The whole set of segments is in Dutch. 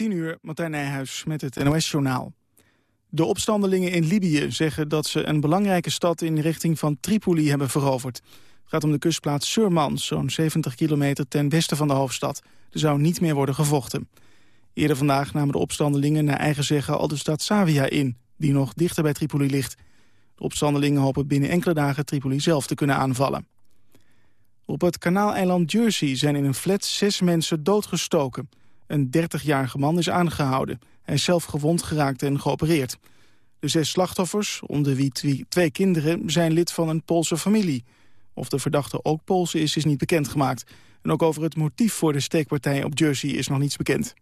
10 uur, Martijn Nijhuis met het NOS-journaal. De opstandelingen in Libië zeggen dat ze een belangrijke stad in de richting van Tripoli hebben veroverd. Het gaat om de kustplaats Surmans, zo'n 70 kilometer ten westen van de hoofdstad. Er zou niet meer worden gevochten. Eerder vandaag namen de opstandelingen naar eigen zeggen al de stad Savia in, die nog dichter bij Tripoli ligt. De opstandelingen hopen binnen enkele dagen Tripoli zelf te kunnen aanvallen. Op het kanaaleiland Jersey zijn in een flat zes mensen doodgestoken. Een 30-jarige man is aangehouden. Hij is zelf gewond geraakt en geopereerd. De zes slachtoffers, onder wie twee kinderen, zijn lid van een Poolse familie. Of de verdachte ook Pools is, is niet bekendgemaakt. En ook over het motief voor de steekpartij op Jersey is nog niets bekend.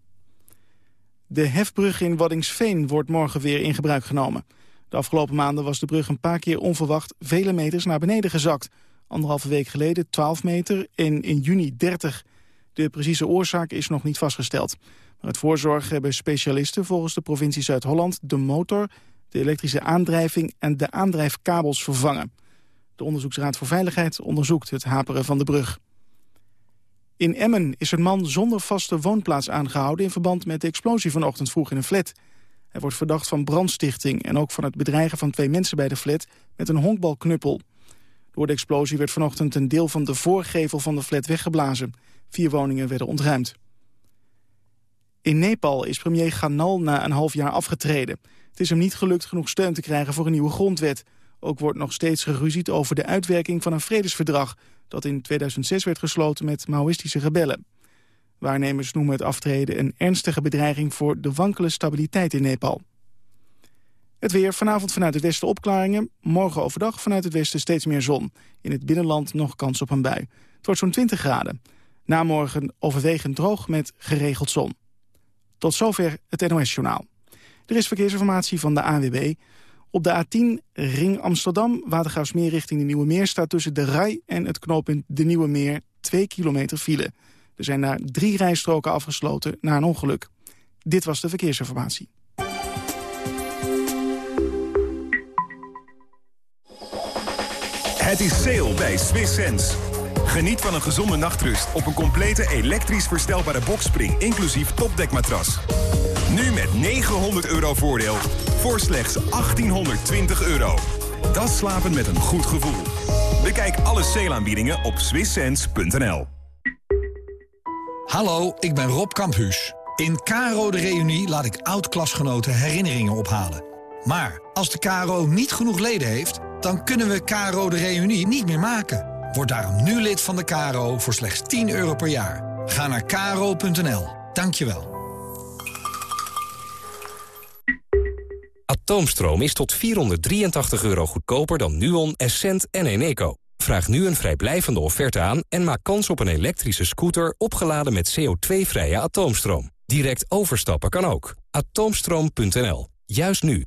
De hefbrug in Waddingsveen wordt morgen weer in gebruik genomen. De afgelopen maanden was de brug een paar keer onverwacht vele meters naar beneden gezakt. Anderhalve week geleden 12 meter en in juni 30. De precieze oorzaak is nog niet vastgesteld. Maar het voorzorg hebben specialisten volgens de provincie Zuid-Holland... de motor, de elektrische aandrijving en de aandrijfkabels vervangen. De Onderzoeksraad voor Veiligheid onderzoekt het haperen van de brug. In Emmen is een man zonder vaste woonplaats aangehouden... in verband met de explosie vanochtend vroeg in een flat. Hij wordt verdacht van brandstichting... en ook van het bedreigen van twee mensen bij de flat met een honkbalknuppel. Door de explosie werd vanochtend een deel van de voorgevel van de flat weggeblazen. Vier woningen werden ontruimd. In Nepal is premier Ganal na een half jaar afgetreden. Het is hem niet gelukt genoeg steun te krijgen voor een nieuwe grondwet. Ook wordt nog steeds geruzied over de uitwerking van een vredesverdrag... dat in 2006 werd gesloten met Maoïstische rebellen. Waarnemers noemen het aftreden een ernstige bedreiging... voor de wankele stabiliteit in Nepal. Het weer vanavond vanuit het westen opklaringen. Morgen overdag vanuit het westen steeds meer zon. In het binnenland nog kans op een bui. Het wordt zo'n 20 graden. Na morgen overwegend droog met geregeld zon. Tot zover het NOS-journaal. Er is verkeersinformatie van de AWB. Op de A10 Ring Amsterdam, Watergraafsmeer richting de Nieuwe Meer... staat tussen de Rij en het knooppunt de Nieuwe Meer 2 kilometer file. Er zijn daar drie rijstroken afgesloten na een ongeluk. Dit was de verkeersinformatie. Het is sale bij Swiss Sense. Geniet van een gezonde nachtrust op een complete elektrisch verstelbare boxspring... inclusief topdekmatras. Nu met 900 euro voordeel voor slechts 1820 euro. Dat slapen met een goed gevoel. Bekijk alle sale op swisssense.nl. Hallo, ik ben Rob Kamphuus. In Caro de Reunie laat ik oud-klasgenoten herinneringen ophalen. Maar als de Caro niet genoeg leden heeft dan kunnen we Caro de Reunie niet meer maken. Word daarom nu lid van de Caro voor slechts 10 euro per jaar. Ga naar caro.nl. Dankjewel. Atoomstroom is tot 483 euro goedkoper dan Nuon, Essent en Eneco. Vraag nu een vrijblijvende offerte aan en maak kans op een elektrische scooter opgeladen met CO2-vrije atoomstroom. Direct overstappen kan ook. Atoomstroom.nl. Juist nu.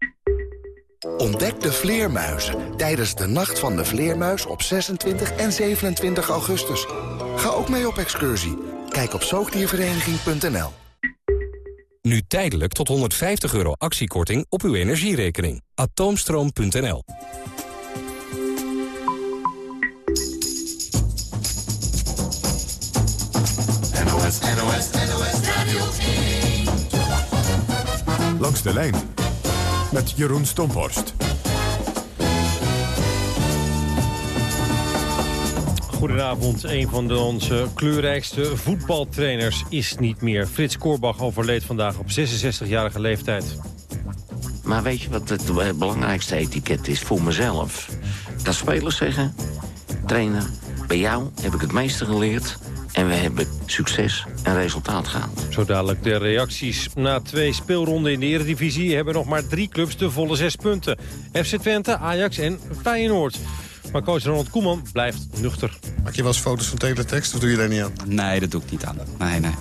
Ontdek de vleermuizen tijdens de Nacht van de Vleermuis op 26 en 27 augustus. Ga ook mee op excursie. Kijk op zoogdiervereniging.nl. Nu tijdelijk tot 150 euro actiekorting op uw energierekening. Atoomstroom.nl NOS, NOS, NOS Radio Langs de lijn met Jeroen Stomphorst. Goedenavond. Een van de onze kleurrijkste voetbaltrainers is niet meer. Frits Korbach overleed vandaag op 66-jarige leeftijd. Maar weet je wat het belangrijkste etiket is voor mezelf? Dat spelers zeggen, trainer, bij jou heb ik het meeste geleerd... En we hebben succes en resultaat gehaald. Zo dadelijk de reacties. Na twee speelronden in de Eredivisie... hebben nog maar drie clubs de volle zes punten. FC Twente, Ajax en Feyenoord. Maar coach Ronald Koeman blijft nuchter. Maak je wel eens foto's van teletext of doe je daar niet aan? Nee, dat doe ik niet aan. Nee, nee.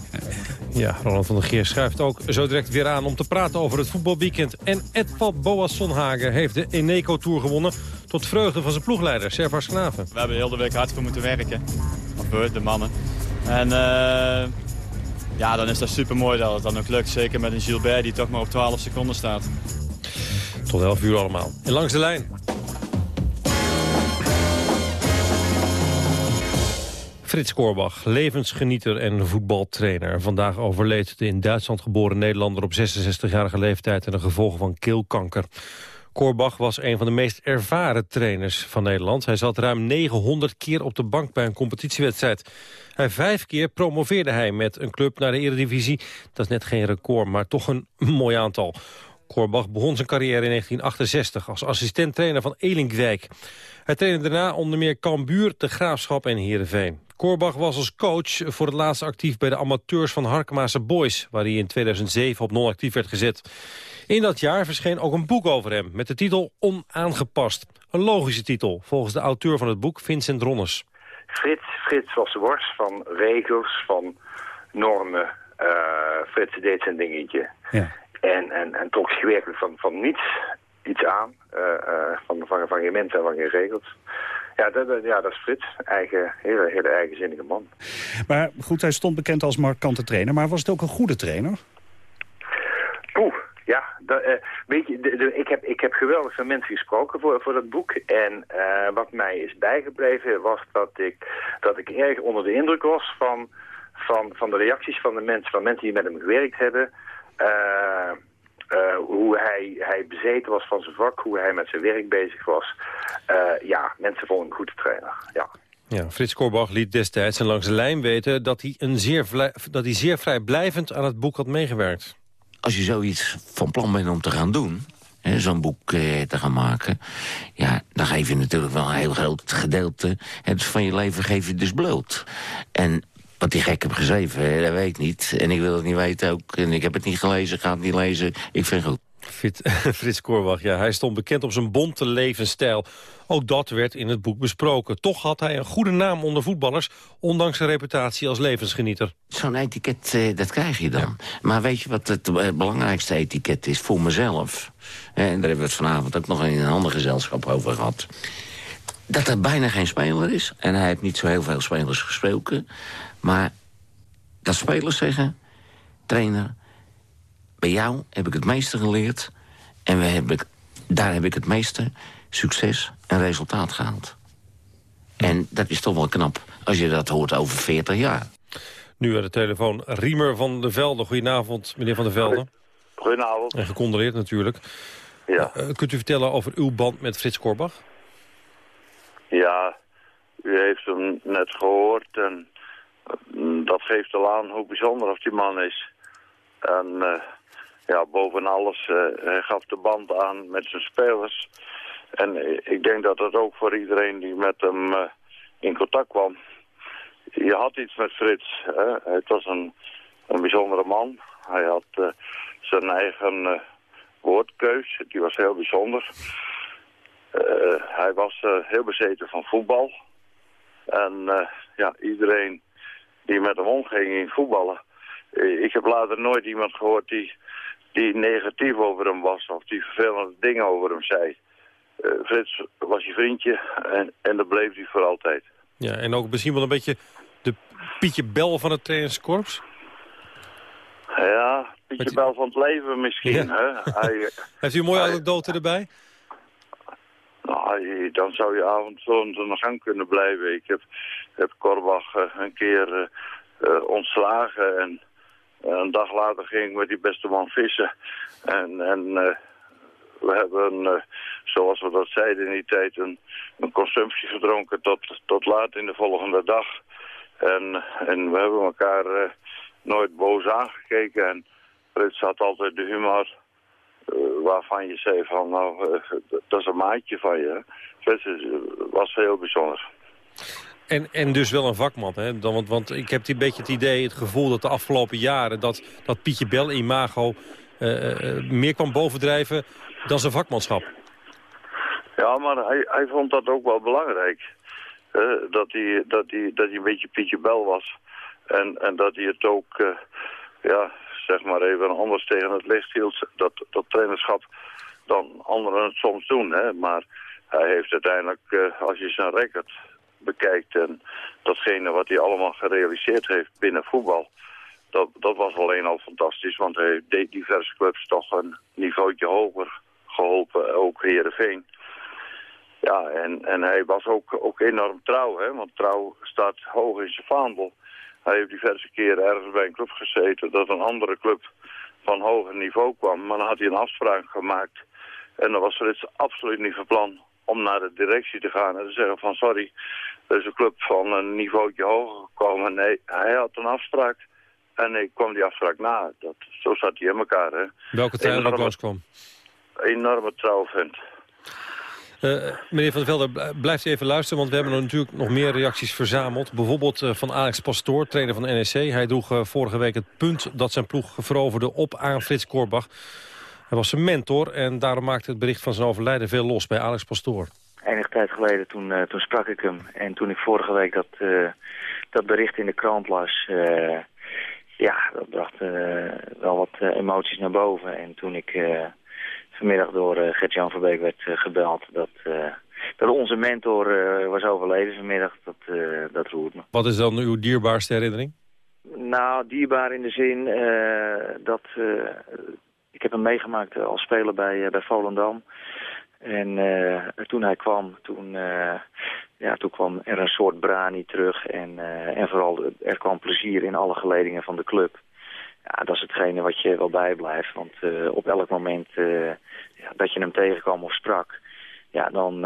Ja, Ronald van der Geer schuift ook zo direct weer aan om te praten over het voetbalweekend. En Edvald Boas Sonhagen heeft de Eneco Tour gewonnen... tot vreugde van zijn ploegleider, Servas Knaven. We hebben heel de week hard voor moeten werken. Of we, de mannen. En uh, ja, dan is dat super mooi dat het dan ook lukt. Zeker met een Gilbert die toch maar op 12 seconden staat. Tot 11 uur allemaal. En langs de lijn. Frits Korbach, levensgenieter en voetbaltrainer. Vandaag overleed de in Duitsland geboren Nederlander op 66-jarige leeftijd... en de gevolgen van keelkanker. Korbach was een van de meest ervaren trainers van Nederland. Hij zat ruim 900 keer op de bank bij een competitiewedstrijd. Hij vijf keer promoveerde hij met een club naar de Eredivisie. Dat is net geen record, maar toch een mooi aantal. Korbach begon zijn carrière in 1968 als assistent-trainer van Elinkwijk. Hij trainde daarna onder meer Cambuur, De Graafschap en Heerenveen. Korbach was als coach voor het laatst actief bij de amateurs van Harkemaase Boys... waar hij in 2007 op non-actief werd gezet. In dat jaar verscheen ook een boek over hem met de titel Onaangepast. Een logische titel, volgens de auteur van het boek Vincent Ronnes. Frits, Frits was de worst van regels, van normen. Uh, Frits deed zijn dingetje. Ja. En, en, en trok zich werkelijk van, van niets iets aan. Uh, uh, van, van, van geen mensen en van geen regels. Ja dat, ja, dat is Frits. Eigen, hele, hele eigenzinnige man. Maar goed, hij stond bekend als markante trainer. Maar was het ook een goede trainer? Ja. Uh, weet je, de, ik, heb, ik heb geweldig veel mensen gesproken voor, voor dat boek. En wat mij is bijgebleven was dat ik, dat ik erg onder de indruk was van, van, van de reacties van de mensen, van mensen die met hem gewerkt hebben... Uh, hoe hij, hij bezeten was van zijn vak, hoe hij met zijn werk bezig was. Ja, mensen vonden hem een goede trainer, ja. Ja, Frits Korbach liet destijds en langs de lijn weten... dat hij, een zeer, dat hij zeer vrijblijvend aan het boek had meegewerkt. Als je zoiets van plan bent om te gaan doen zo'n boek eh, te gaan maken... ja, dan geef je natuurlijk wel een heel groot gedeelte het van je leven geef je dus bloot. En wat die gek heb geschreven, dat weet ik niet. En ik wil het niet weten ook. En ik heb het niet gelezen, ga het niet lezen. Ik vind het goed. Frits Korbach, ja, hij stond bekend op zijn bonte levensstijl. Ook dat werd in het boek besproken. Toch had hij een goede naam onder voetballers... ondanks zijn reputatie als levensgenieter. Zo'n etiket, eh, dat krijg je dan. Maar weet je wat het eh, belangrijkste etiket is voor mezelf? En daar hebben we het vanavond ook nog in een ander gezelschap over gehad. Dat er bijna geen speler is. En hij heeft niet zo heel veel spelers gesproken. Maar dat spelers zeggen... trainer, bij jou heb ik het meeste geleerd... en we hebben, daar heb ik het meeste succes en resultaat gehaald. En dat is toch wel knap als je dat hoort over 40 jaar. Nu aan de telefoon Riemer van der Velde. Goedenavond, meneer van der Velde. Goedenavond. En gecondoleerd natuurlijk. Ja. Uh, kunt u vertellen over uw band met Frits Korbach? Ja, u heeft hem net gehoord en dat geeft al aan hoe bijzonder of die man is. En uh, ja, boven alles, uh, hij gaf de band aan met zijn spelers. En ik denk dat dat ook voor iedereen die met hem uh, in contact kwam. Je had iets met Frits. Hè? Het was een, een bijzondere man. Hij had zijn eigen woordkeus. Die was heel bijzonder. hij was heel bezeten van voetbal. En ja, iedereen die met hem omging in voetballen. Eh, ik heb later nooit iemand gehoord die, die negatief over hem was of die vervelende dingen over hem zei. Uh, Frits was je vriendje en, en dat bleef hij voor altijd. Ja, en ook misschien wel een beetje de Pietje Bel van het trainingskorps? Ja, Pietje Bel van het leven misschien. Hè? Hij, Heeft u een mooie anekdote erbij? Nou, dan zou je avond zo aan de gang kunnen blijven. Ik heb, heb Korbach uh, een keer uh, ontslagen en een dag later ging ik met die beste man vissen. En, en we hebben, zoals we dat zeiden in die tijd, een, een consumptie gedronken tot, tot laat in de volgende dag. En, en we hebben elkaar nooit boos aangekeken en Frits had altijd de humor waarvan je zei van, nou, dat is een maatje van je. Dat was heel bijzonder. En, en dus wel een vakman, hè? Dan, want, want ik heb een beetje het idee, het gevoel dat de afgelopen jaren... dat, dat Pietje Bel imago uh, meer kwam bovendrijven dan zijn vakmanschap. Ja, maar hij, hij vond dat ook wel belangrijk. dat, hij, dat, hij, dat hij een beetje Pietje Bel was. En, en dat hij het ook ja, zeg maar even anders tegen het licht hield, dat, dat trainerschap, dan anderen het soms doen. Hè? Maar hij heeft uiteindelijk, als je zijn record bekijkt en datgene wat hij allemaal gerealiseerd heeft binnen voetbal, dat, dat was alleen al fantastisch, want hij deed diverse clubs toch een niveautje hoger geholpen, ook Heerenveen. Ja, en, en hij was ook, ook enorm trouw, hè, want trouw staat hoog in zijn vaandel. Hij heeft diverse keren ergens bij een club gezeten dat een andere club van hoger niveau kwam. Maar dan had hij een afspraak gemaakt en dan was Frits absoluut niet van plan om naar de directie te gaan en te zeggen van sorry, er is een club van een niveautje hoger gekomen. Nee, hij had een afspraak en ik kwam die afspraak na. Dat, zo zat hij in elkaar. Hè. Welke trainer ook langskwam? Enorme trouw vindt. Uh, meneer Van der Velde, blijft u even luisteren, want we hebben er natuurlijk nog meer reacties verzameld. Bijvoorbeeld uh, van Alex Pastoor, trainer van NEC. Hij droeg uh, vorige week het punt dat zijn ploeg veroverde op aan Frits Korbach. Hij was zijn mentor en daarom maakte het bericht van zijn overlijden veel los bij Alex Pastoor. Enige tijd geleden, toen, toen sprak ik hem. En toen ik vorige week dat, dat bericht in de krant las... ja, dat bracht wel wat emoties naar boven. En toen ik vanmiddag door uh, Gert-Jan Verbeek werd gebeld dat, dat onze mentor was overleden vanmiddag. Dat, dat roert me. Wat is dan uw dierbaarste herinnering? Nou, dierbaar in de zin dat... ik heb hem meegemaakt als speler bij, bij Volendam. En toen hij kwam, toen, ja, toen kwam er een soort brani terug. En, en vooral er kwam plezier in alle geledingen van de club. Ja, dat is hetgene wat je wel bijblijft. Want op elk moment ja, dat je hem tegenkwam of sprak... Ja, dan,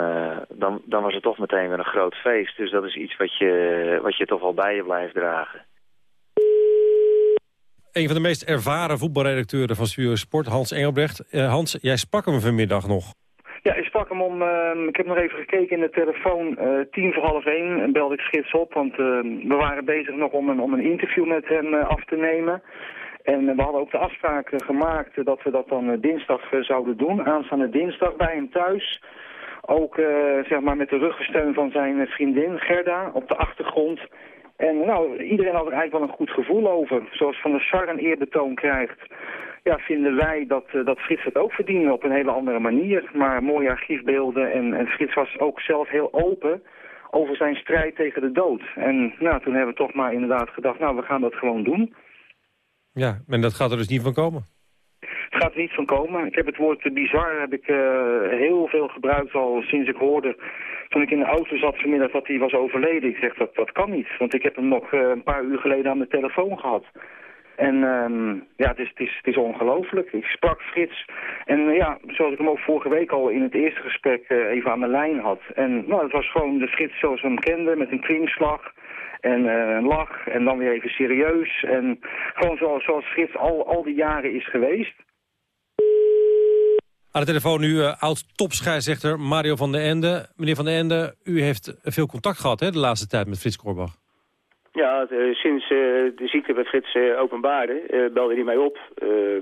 dan, dan was het toch meteen weer een groot feest. Dus dat is iets wat je, wat je toch wel bij je blijft dragen. Een van de meest ervaren voetbalredacteuren van Stuur Sport, Hans Engelbrecht. Hans, jij sprak hem vanmiddag nog. Ja, ik sprak hem om, uh, ik heb nog even gekeken in de telefoon, uh, tien voor half één belde ik Schits op, want uh, we waren bezig nog om een, om een interview met hem af te nemen. En we hadden ook de afspraak gemaakt dat we dat dan dinsdag zouden doen, aanstaande dinsdag bij hem thuis. Ook zeg maar met de ruggensteun van zijn vriendin Gerda op de achtergrond. En nou, iedereen had er eigenlijk wel een goed gevoel over. Zoals Van der Sar een eerbetoon krijgt, ja, vinden wij dat, dat Frits het ook verdiende op een hele andere manier. Maar mooie archiefbeelden en, en Frits was ook zelf heel open over zijn strijd tegen de dood. En nou, toen hebben we toch maar inderdaad gedacht, nou, we gaan dat gewoon doen. Ja, en dat gaat er dus niet van komen? Het gaat er niet van komen. Ik heb het woord bizar heb ik, uh, heel veel gebruikt al sinds ik hoorde... toen ik in de auto zat vanmiddag dat hij was overleden. Ik zeg, dat, dat kan niet. Want ik heb hem nog uh, een paar uur geleden aan de telefoon gehad. En um, ja, het is, het is, het is ongelooflijk. Ik sprak Frits. En uh, ja, zoals ik hem ook vorige week al in het eerste gesprek even aan de lijn had. En nou, het was gewoon de Frits zoals we hem kenden, met een kringslag... En een lach en dan weer even serieus. En gewoon zoals, zoals Frits al, al die jaren is geweest. Aan de telefoon nu uh, oud-topscheidsrechter Mario van der Ende. Meneer van der Ende, u heeft veel contact gehad hè, de laatste tijd met Frits Korbach. Ja, uh, sinds de ziekte bij Frits openbaarde, belde hij mij op.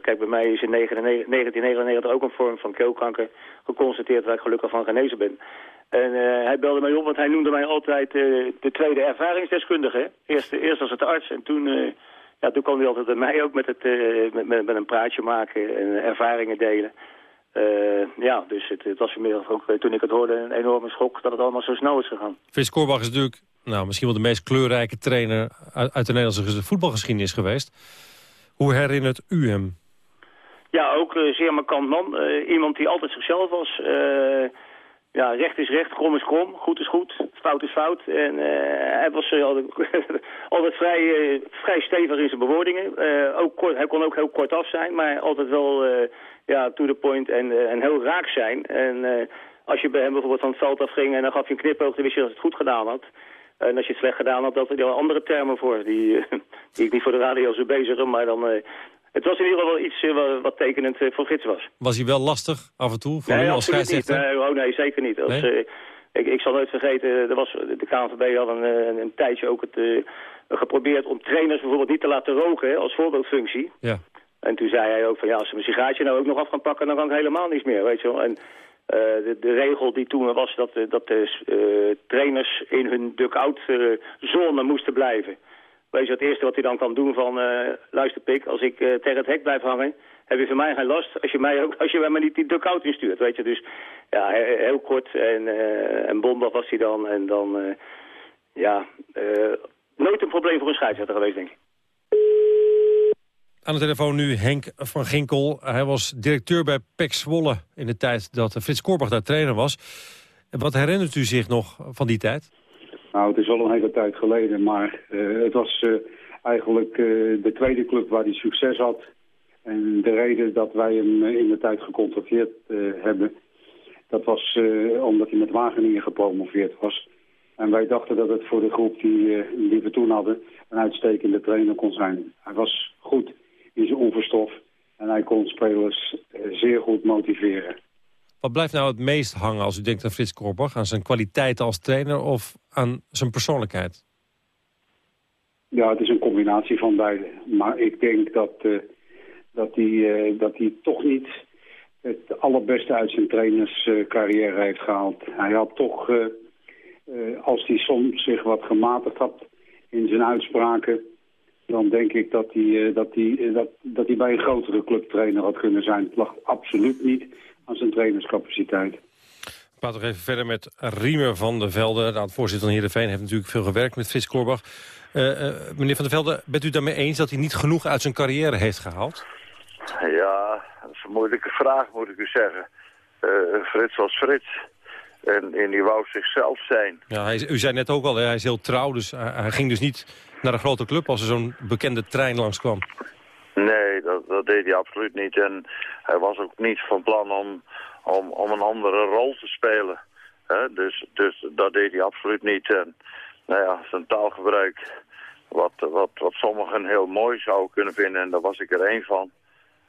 kijk, bij mij is in 1999 ook een vorm van keelkanker geconstateerd waar ik gelukkig van genezen ben. En uh, hij belde mij op, want hij noemde mij altijd uh, de tweede ervaringsdeskundige. Eerst, eerst was het arts en toen, uh, ja, toen kwam hij altijd bij mij ook met, het, met, met, een praatje maken en ervaringen delen. Ja, dus het, het, was vanmiddag ook, toen ik het hoorde, een enorme schok dat het allemaal zo snel is gegaan. Frits Korbach is natuurlijk nou, misschien wel de meest kleurrijke trainer uit, uit de Nederlandse voetbalgeschiedenis geweest. Hoe herinnert u hem? Ja, ook zeer markant man. iemand die altijd zichzelf was ja, recht is recht, krom is krom, goed is goed, fout is fout. En uh, hij was uh, altijd, vrij, uh, vrij stevig in zijn bewoordingen. ook kort, hij kon ook heel kort af zijn, maar altijd wel ja, to the point en, en heel raak zijn. En als je bij hem bijvoorbeeld van het veld afging en dan gaf je een knipoog, dan wist je dat het goed gedaan had. En als je het slecht gedaan had, dat er andere termen voor, die, die ik niet voor de radio zou bezigen, maar dan het was in ieder geval iets uh, wat tekenend uh, voor gids was. Was hij wel lastig af en toe voor nee, u als scheidsrechter? Nee, oh, nee, zeker niet. Als, nee? Uh, ik, ik zal nooit vergeten, er was, de KNVB had een, een, een tijdje ook het, geprobeerd om trainers bijvoorbeeld niet te laten roken als voorbeeldfunctie. Ja. En toen zei hij ook van ja, als ze mijn sigaartje nou ook nog af gaan pakken, dan kan ik helemaal niets meer, weet je wel. En de, de, regel die toen was dat, dat de trainers in hun duck-out zone moesten blijven. Weet je, het eerste wat hij dan kan doen van... Uh, luister Pik, als ik uh, tegen het hek blijf hangen... heb je van mij geen last als je mij, ook, als je mij niet die dugout instuurt. Weet je, dus ja, heel kort en, uh, en was hij dan. En dan, ja, nooit een probleem voor een scheidsrechter geweest, denk ik. Aan de telefoon nu Henk van Ginkel. Hij was directeur bij PEC Zwolle in de tijd dat Frits Korbach daar trainer was. Wat herinnert u zich nog van die tijd? Nou, het is al een hele tijd geleden, maar het was eigenlijk de tweede club waar hij succes had. En de reden dat wij hem in de tijd gecontracteerd hebben, dat was omdat hij met Wageningen gepromoveerd was. En wij dachten dat het voor de groep die, die we toen hadden een uitstekende trainer kon zijn. Hij was goed in zijn onverstof en hij kon spelers zeer goed motiveren. Wat blijft nou het meest hangen als u denkt aan Frits Korbach? Aan zijn kwaliteit als trainer of aan zijn persoonlijkheid? Ja, het is een combinatie van beide. Maar ik denk dat, dat, hij, uh, dat hij toch niet het allerbeste uit zijn trainerscarrière heeft gehaald. Hij had toch, als hij soms zich wat gematigd had in zijn uitspraken... dan denk ik dat hij, dat, hij, dat, dat hij bij een grotere clubtrainer had kunnen zijn. Het lag absoluut niet aan zijn trainerscapaciteit. We praten nog even verder met Riemer van der Velde. De voorzitter van Heerenveen heeft natuurlijk veel gewerkt met Frits Korbach. Uh, uh, meneer van der Velde, bent u daarmee eens dat hij niet genoeg uit zijn carrière heeft gehaald? Ja, dat is een moeilijke vraag, moet ik u zeggen. Uh, Frits was Frits. En, en die wou zichzelf zijn. Ja, hij, u zei net ook al, hè, hij is heel trouw, dus hij, hij ging dus niet naar een grote club als er zo'n bekende trein langskwam. Nee, dat, dat deed hij absoluut niet. En hij was ook niet van plan om, om, om een andere rol te spelen. Dus, dus dat deed hij absoluut niet. En nou ja, zijn taalgebruik, wat, wat, wat sommigen heel mooi zouden kunnen vinden, en daar was ik er één van.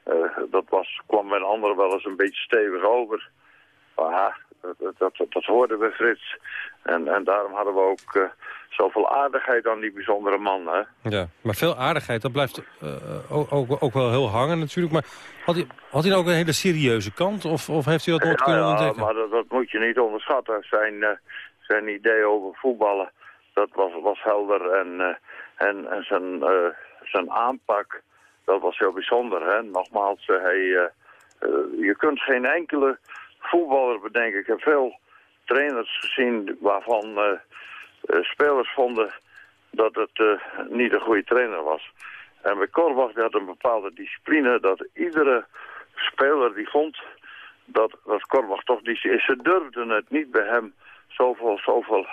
Uh, dat was, kwam bij een ander wel eens een beetje stevig over. Maar dat, dat, dat, hoorden we Frits. En, en daarom hadden we ook uh, zoveel aardigheid aan die bijzondere man. Hè? Ja, maar veel aardigheid, dat blijft uh, ook, ook, ook wel heel hangen natuurlijk. Maar had hij, had hij nou ook een hele serieuze kant? Of, of heeft hij dat nooit ja, kunnen ja, ontdekken? maar dat, dat, moet je niet onderschatten. Zijn, uh, zijn idee over voetballen, dat was, was helder. En, en, en zijn, zijn aanpak, dat was heel bijzonder. Hè? Nogmaals, hij, je kunt geen enkele voetballer bedenken. Ik heb veel trainers gezien waarvan uh, uh, spelers vonden dat het uh, niet een goede trainer was. En bij Korbach had een bepaalde discipline dat iedere speler die vond dat, dat Korbach toch niet is. Ze durfden het niet bij hem. Zoveel, zoveel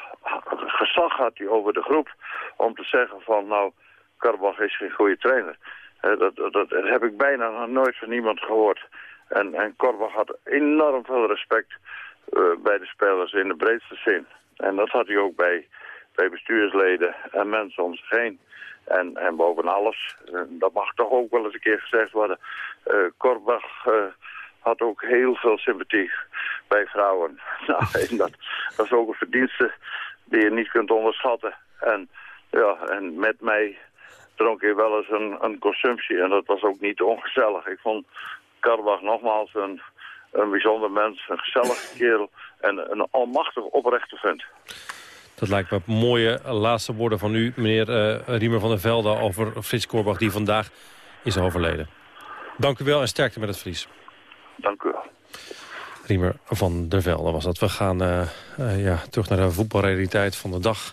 gezag had hij over de groep om te zeggen van nou, Korbach is geen goede trainer. dat, dat, dat heb ik bijna nog nooit van iemand gehoord. En, en Korbach had enorm veel respect uh, bij de spelers in de breedste zin. En dat had hij ook bij, bij bestuursleden en mensen om zich heen. En, en boven alles, uh, dat mag toch ook wel eens een keer gezegd worden, uh, Korbach had ook heel veel sympathie bij vrouwen. Nou, en dat, dat is ook een verdienste die je niet kunt onderschatten. En, ja, en met mij dronk hij wel eens een, een consumptie en dat was ook niet ongezellig. Ik vond Karbach nogmaals een, een bijzonder mens, een gezellige kerel en een almachtig oprechte vent. Dat lijkt me mooie laatste woorden van u, meneer uh, Riemer van der Velde... over Frits Korbach, die vandaag is overleden. Dank u wel en sterkte met het Fries. Dank u wel. Riemer van der Velde was dat. We gaan uh, uh, ja, terug naar de voetbalrealiteit van de dag.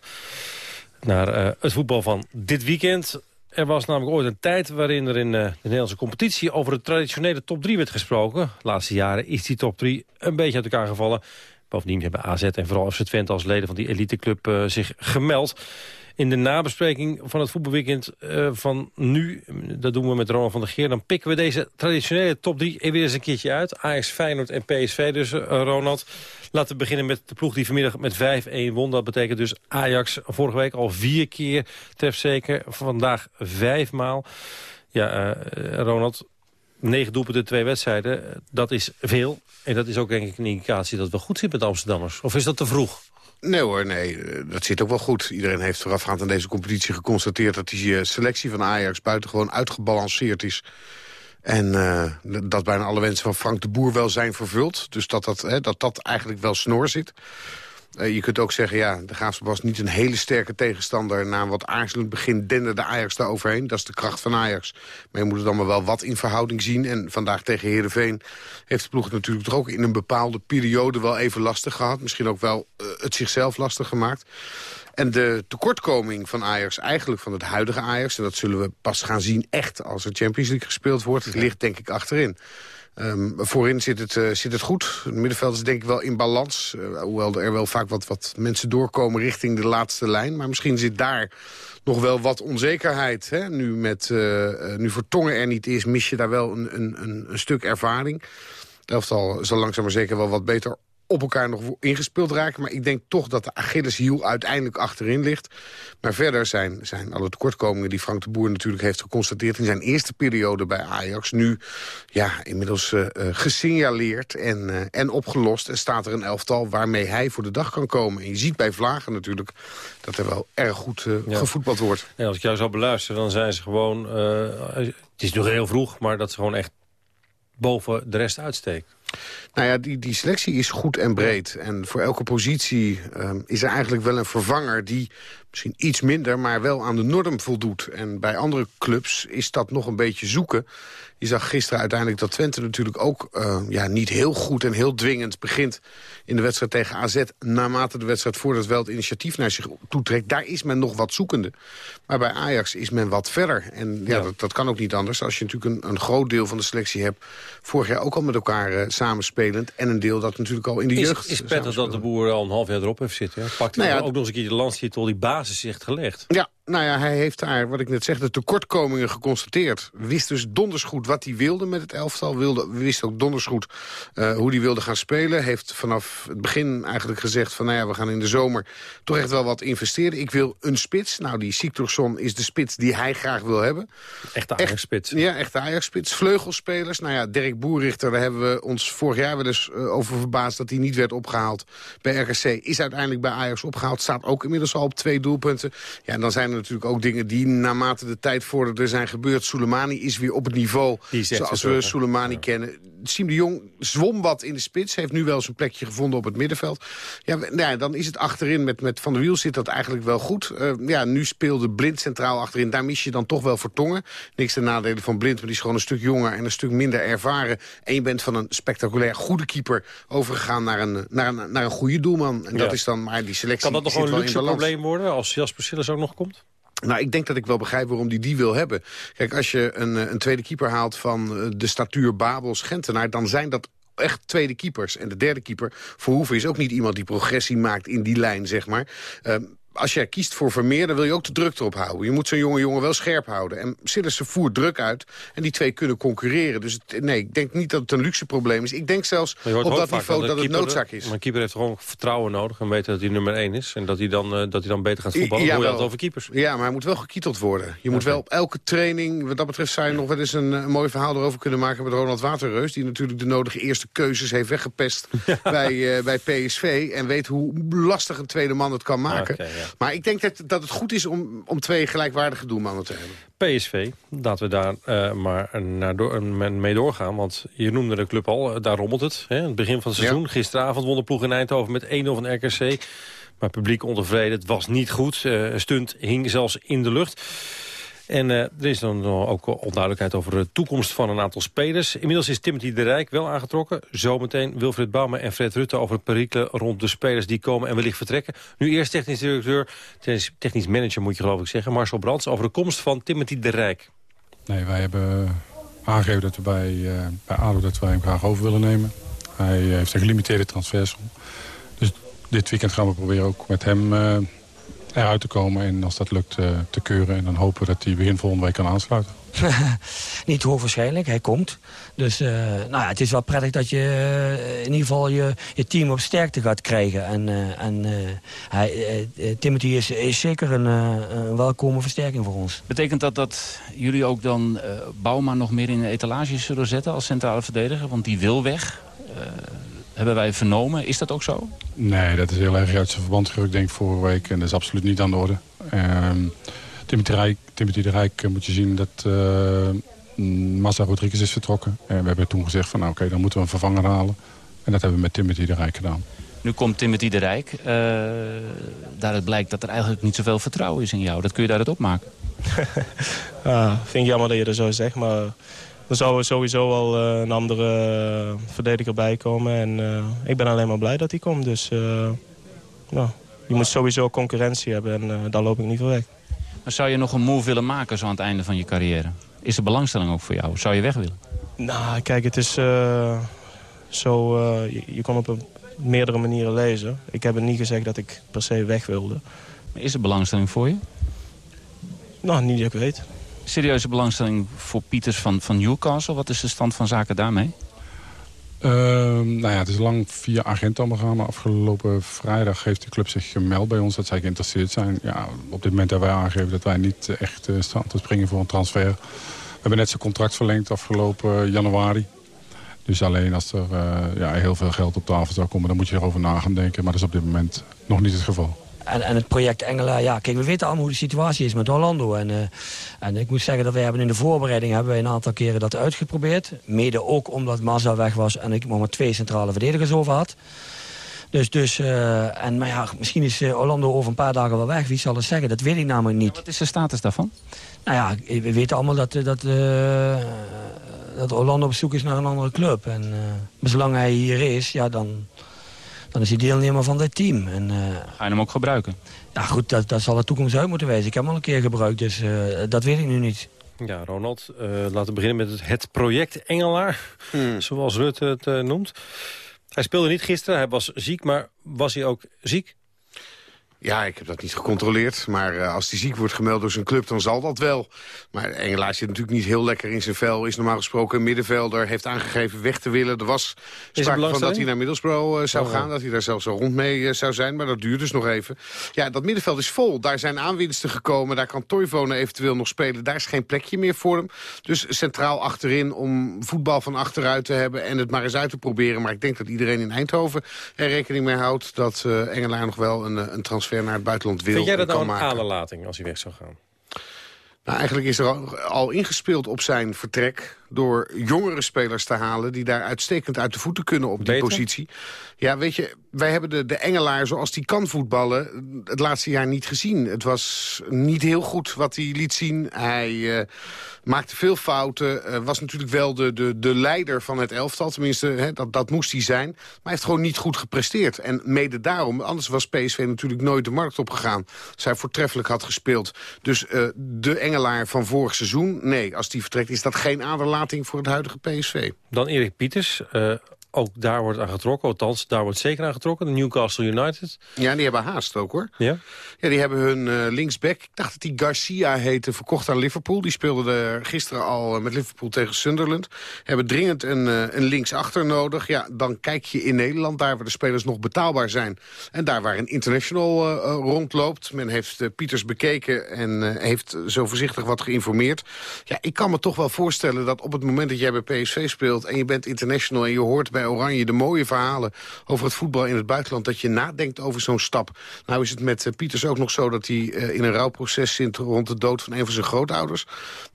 Naar het voetbal van dit weekend. Er was namelijk ooit een tijd waarin er in uh, de Nederlandse competitie... over de traditionele top 3 werd gesproken. De laatste jaren is die top 3 een beetje uit elkaar gevallen. Bovendien hebben AZ en vooral FC Twente als leden van die eliteclub uh, zich gemeld. In de nabespreking van het voetbalweekend uh, van nu, dat doen we met Ronald van der Geer... dan pikken we deze traditionele top 3 weer eens een keertje uit. Ajax, Feyenoord en PSV dus, Ronald. Laten we beginnen met de ploeg die vanmiddag met 5-1 won. Dat betekent dus Ajax vorige week al vier keer trefzeker. Vandaag vijfmaal. Ja, uh, Ronald, negen doelpunten, twee wedstrijden. Dat is veel. En dat is ook denk ik een indicatie dat we goed zitten met Amsterdammers. Of is dat te vroeg? Nee hoor, nee. Dat zit ook wel goed. Iedereen heeft voorafgaand aan deze competitie geconstateerd... dat die selectie van Ajax buitengewoon uitgebalanceerd is. En uh, dat bijna alle wensen van Frank de Boer wel zijn vervuld. Dus dat dat, hè, dat, dat eigenlijk wel snor zit. Uh, je kunt ook zeggen, ja, de Graafschap was niet een hele sterke tegenstander. Na een wat aarzelend begin denderde Ajax daar overheen. Dat is de kracht van Ajax. Maar je moet het allemaal wel wat in verhouding zien. En vandaag tegen Heerenveen heeft de ploeg natuurlijk toch ook in een bepaalde periode wel even lastig gehad. Misschien ook wel uh, het zichzelf lastig gemaakt. En de tekortkoming van Ajax, eigenlijk van het huidige Ajax... en dat zullen we pas gaan zien echt als er Champions League gespeeld wordt... ligt denk ik achterin. Um, voorin zit het, uh, zit het goed. Het middenveld is denk ik wel in balans. Uh, hoewel er wel vaak wat, wat mensen doorkomen richting de laatste lijn. Maar misschien zit daar nog wel wat onzekerheid. Hè? Nu, met, uh, nu Vertongen er niet is, mis je daar wel een, een, een stuk ervaring. Het elftal zal langzaam maar zeker wel wat beter op elkaar nog ingespeeld raken. Maar ik denk toch dat de Achilleshiel uiteindelijk achterin ligt. Maar verder zijn, zijn alle tekortkomingen die Frank de Boer natuurlijk heeft geconstateerd... in zijn eerste periode bij Ajax nu ja, inmiddels uh, gesignaleerd en, uh, en opgelost. En staat er een elftal waarmee hij voor de dag kan komen. En je ziet bij Vlagen natuurlijk dat er wel erg goed ja. gevoetbald wordt. Ja, als ik jou zou beluisteren, dan zijn ze gewoon... het is nog heel vroeg, maar dat ze gewoon echt boven de rest uitsteken. Nou ja, die, die selectie is goed en breed. En voor elke positie um, is er eigenlijk wel een vervanger... die misschien iets minder, maar wel aan de norm voldoet. En bij andere clubs is dat nog een beetje zoeken. Je zag gisteren uiteindelijk dat Twente natuurlijk ook uh, ja, niet heel goed en heel dwingend begint in de wedstrijd tegen AZ. Naarmate de wedstrijd voordat wel het initiatief naar zich toetrekt. Daar is men nog wat zoekende. Maar bij Ajax is men wat verder. En ja, ja. Dat, dat, kan ook niet anders. Als je natuurlijk een, een, groot deel van de selectie hebt. Vorig jaar ook al met elkaar uh, samenspelend. En een deel dat natuurlijk al in de is, jeugd Is prettig dat de boer al een half jaar erop heeft zitten. Hè? Pakt nou ja, ook nog eens een keer de landstitel, die basis echt gelegd. Ja, nou ja, hij heeft daar, wat ik net zeg, de tekortkomingen geconstateerd. Wist dus donders goed wat hij wilde met het elftal. Wilde, wist ook donders goed uh, hoe hij wilde gaan spelen. Heeft vanaf het begin eigenlijk gezegd van... nou ja, we gaan in de zomer toch echt wel wat investeren. Ik wil een spits. Nou, die Siktorsson is de spits die hij graag wil hebben. Echte Ajax-spits. Ja, echte Ajax-spits. Vleugelspelers. Nou ja, Dirk Boerrichter, daar hebben we ons vorig jaar wel eens uh, over verbaasd... dat hij niet werd opgehaald bij RKC. Is uiteindelijk bij Ajax opgehaald. Staat ook inmiddels al op twee doelpunten. Ja, en dan zijn er natuurlijk ook dingen die naarmate de tijd vorderde zijn gebeurd. Soleimani is weer op het niveau zoals we Soleimani ja. kennen. Siem de Jong zwom wat in de spits. Heeft nu wel zijn plekje gevonden op het middenveld. Ja, nou ja, dan is het achterin met, met Van der Wiel zit dat eigenlijk wel goed. Uh, ja, nu speelde Blind centraal achterin. Daar mis je dan toch wel Vertongen. Niks ten nadele van Blind, maar die is gewoon een stuk jonger... en een stuk minder ervaren. En je bent van een spectaculair goede keeper... overgegaan naar een, naar een, naar een goede doelman. En ja. dat is dan maar die selectie... Kan dat nog een luxe probleem worden als Jasper Sillis ook nog komt? Nou, ik denk dat ik wel begrijp waarom hij die, die wil hebben. Kijk, als je een, een tweede keeper haalt van de statuur Babels Gentenaar... dan zijn dat echt tweede keepers. En de derde keeper, Verhoeven, is ook niet iemand die progressie maakt in die lijn, zeg maar. Um, als jij kiest voor Vermeer, dan wil je ook de druk erop houden. Je moet zo'n jonge jongen wel scherp houden. En Sillissen voert druk uit en die twee kunnen concurreren. Dus het, nee, ik denk niet dat het een luxe probleem is. Ik denk zelfs op dat niveau dat, dat het noodzaak is. Maar een keeper heeft gewoon vertrouwen nodig en weten dat hij nummer één is. En dat hij dan, uh, dat hij dan beter gaat voetballen. Ja, over keepers. Ja, maar hij moet wel gekieteld worden. Je moet wel op elke training, wat dat betreft je nog wel eens een, een mooi verhaal erover kunnen maken met Ronald Waterreus. Die natuurlijk de nodige eerste keuzes heeft weggepest bij, uh, bij PSV. En weet hoe lastig een tweede man het kan maken. Okay, ja. Maar ik denk dat, dat het goed is om, om twee gelijkwaardige doelmannen te hebben. PSV, laten we daar uh, maar naar door, mee doorgaan. Want je noemde de club al, daar rommelt het. Hè? Het begin van het seizoen. Ja. Gisteravond won de ploeg in Eindhoven met 1-0 van RKC. Maar publiek ontevreden, het was niet goed. Uh, stunt hing zelfs in de lucht. En uh, er is dan ook onduidelijkheid over de toekomst van een aantal spelers. Inmiddels is Timothy de Rijk wel aangetrokken. Zometeen Wilfred Bouwman en Fred Rutte over het perikelen rond de spelers die komen en wellicht vertrekken. Nu eerst technisch directeur, technisch manager moet je geloof ik zeggen, Marcel Brands over de komst van Timothy de Rijk. Nee, wij hebben aangegeven dat we bij, uh, bij ADO dat wij hem graag over willen nemen. Hij heeft een gelimiteerde transversal. Dus dit weekend gaan we proberen ook met hem... eruit te komen en als dat lukt uh, te keuren. En dan hopen we dat hij begin volgende week kan aansluiten. Niet hoogwaarschijnlijk, hij komt. Dus uh, nou ja, het is wel prettig dat je uh, in ieder geval je, je team op sterkte gaat krijgen. En, en hij, Timothy is, is zeker een, een welkome versterking voor ons. Betekent dat dat jullie ook dan Bouwman nog meer in de etalage zullen zetten als centrale verdediger? Want die wil weg hebben wij vernomen. Is dat ook zo? Nee, dat is heel erg uit zijn verband gerukt, denk ik, vorige week. En dat is absoluut niet aan de orde. Um, Timothy, Rijk, Timothy de Rijk uh, moet je zien dat uh, Mazda Rodriguez is vertrokken. En we hebben toen gezegd van, nou, oké, okay, dan moeten we een vervanger halen. En dat hebben we met Timothy de Rijk gedaan. Nu komt Timothy de Rijk. Uh, daaruit blijkt dat er eigenlijk niet zoveel vertrouwen is in jou. Dat kun je daaruit opmaken. ah, vind ik jammer dat je dat zo zegt, maar er zou sowieso wel uh, een andere uh, verdediger bij komen. En uh, ik ben alleen maar blij dat hij komt. Dus nou, je moet sowieso concurrentie hebben en daar loop ik niet voor weg. Maar zou je nog een move willen maken zo aan het einde van je carrière? Is er belangstelling ook voor jou? Zou je weg willen? Nou, kijk, het is zo... Je, je, kan op een, meerdere manieren lezen. Ik heb het niet gezegd dat ik per se weg wilde. Maar is er belangstelling voor je? Nou, niet dat ik weet. Serieuze belangstelling voor Pieters van, van Newcastle. Wat is de stand van zaken daarmee? Uh, nou ja, het is lang via agent allemaal gegaan. Maar afgelopen vrijdag heeft de club zich gemeld bij ons dat zij geïnteresseerd zijn. Ja, op dit moment hebben wij aangegeven dat wij niet echt uh, staan te springen voor een transfer. We hebben net zijn contract verlengd afgelopen januari. Dus alleen als er uh, ja, heel veel geld op tafel zou komen, dan moet je erover na gaan denken. Maar dat is op dit moment nog niet het geval. En, en het project Engela, ja, kijk, we weten allemaal hoe de situatie is met Orlando. En, uh, en ik moet zeggen dat wij hebben in de voorbereiding hebben wij een aantal keren dat uitgeprobeerd. Mede ook omdat Mazza weg was en ik nog maar twee centrale verdedigers over had. Dus, dus uh, en, maar ja, misschien is Orlando over een paar dagen wel weg. Wie zal het zeggen? Dat weet ik namelijk niet. Wat is de status daarvan? Nou ja, we weten allemaal dat, dat, uh, dat Orlando op zoek is naar een andere club. En maar zolang hij hier is, ja, dan, dan is hij deelnemer van dit team. En, uh, Ga je hem ook gebruiken? Ja goed, dat, dat zal de toekomst uit moeten wijzen. Ik heb hem al een keer gebruikt, dus dat weet ik nu niet. Ja, Ronald, laten we beginnen met het, het project Engelaar. Hmm. Zoals Rutte het noemt. Hij speelde niet gisteren, hij was ziek, maar was hij ook ziek? Ja, ik heb dat niet gecontroleerd. Maar uh, als hij ziek wordt gemeld door zijn club, dan zal dat wel. Maar Engelaar zit natuurlijk niet heel lekker in zijn vel. Is normaal gesproken een middenvelder. Heeft aangegeven weg te willen. Er was sprake van dat hij naar Middlesbrough uh, zou oh, gaan. Dat hij daar zelfs al rond mee uh, zou zijn. Maar dat duurt dus nog even. Ja, dat middenveld is vol. Daar zijn aanwinsten gekomen. Daar kan Toivonen eventueel nog spelen. Daar is geen plekje meer voor hem. Dus centraal achterin om voetbal van achteruit te hebben. En het maar eens uit te proberen. Maar ik denk dat iedereen in Eindhoven er rekening mee houdt. Dat Engelaar nog wel een, een transfer naar het buitenland wil Vind jij dat nou een maken. aderlating als hij weg zou gaan? Nou, eigenlijk is er al, al ingespeeld op zijn vertrek door jongere spelers te halen... die daar uitstekend uit de voeten kunnen op die positie. Ja, weet je, wij hebben de, de Engelaar zoals die kan voetballen... het laatste jaar niet gezien. Het was niet heel goed wat hij liet zien. Hij uh, maakte veel fouten. Uh, was natuurlijk wel de, de, de leider van het elftal. Tenminste, hè, dat, dat moest hij zijn. Maar hij heeft gewoon niet goed gepresteerd. En mede daarom, anders was PSV natuurlijk nooit de markt opgegaan. Hij voortreffelijk had gespeeld. Dus uh, de Engelaar van vorig seizoen, nee, als die vertrekt... is dat geen aderlating voor het huidige PSV. Dan Erik Pieters... Ook daar wordt aan getrokken. Althans, daar wordt zeker aan getrokken. De Newcastle United. Ja, die hebben haast ook, hoor. Ja? Ja, die hebben hun uh, linksback, ik dacht dat die Garcia heette, verkocht aan Liverpool. Die speelde er gisteren al uh, met Liverpool tegen Sunderland. Hebben dringend een, uh, een linksachter nodig. Ja, dan kijk je in Nederland, daar waar de spelers nog betaalbaar zijn. En daar waar een international rondloopt. Men heeft Pieters bekeken en heeft zo voorzichtig wat geïnformeerd. Ja, ik kan me toch wel voorstellen dat op het moment dat jij bij PSV speelt... en je bent international en je hoort bij Oranje de mooie verhalen over het voetbal in het buitenland... dat je nadenkt over zo'n stap. Nou is het met uh, Pieters ook nog zo dat hij uh, in een rouwproces zit... rond de dood van een van zijn grootouders.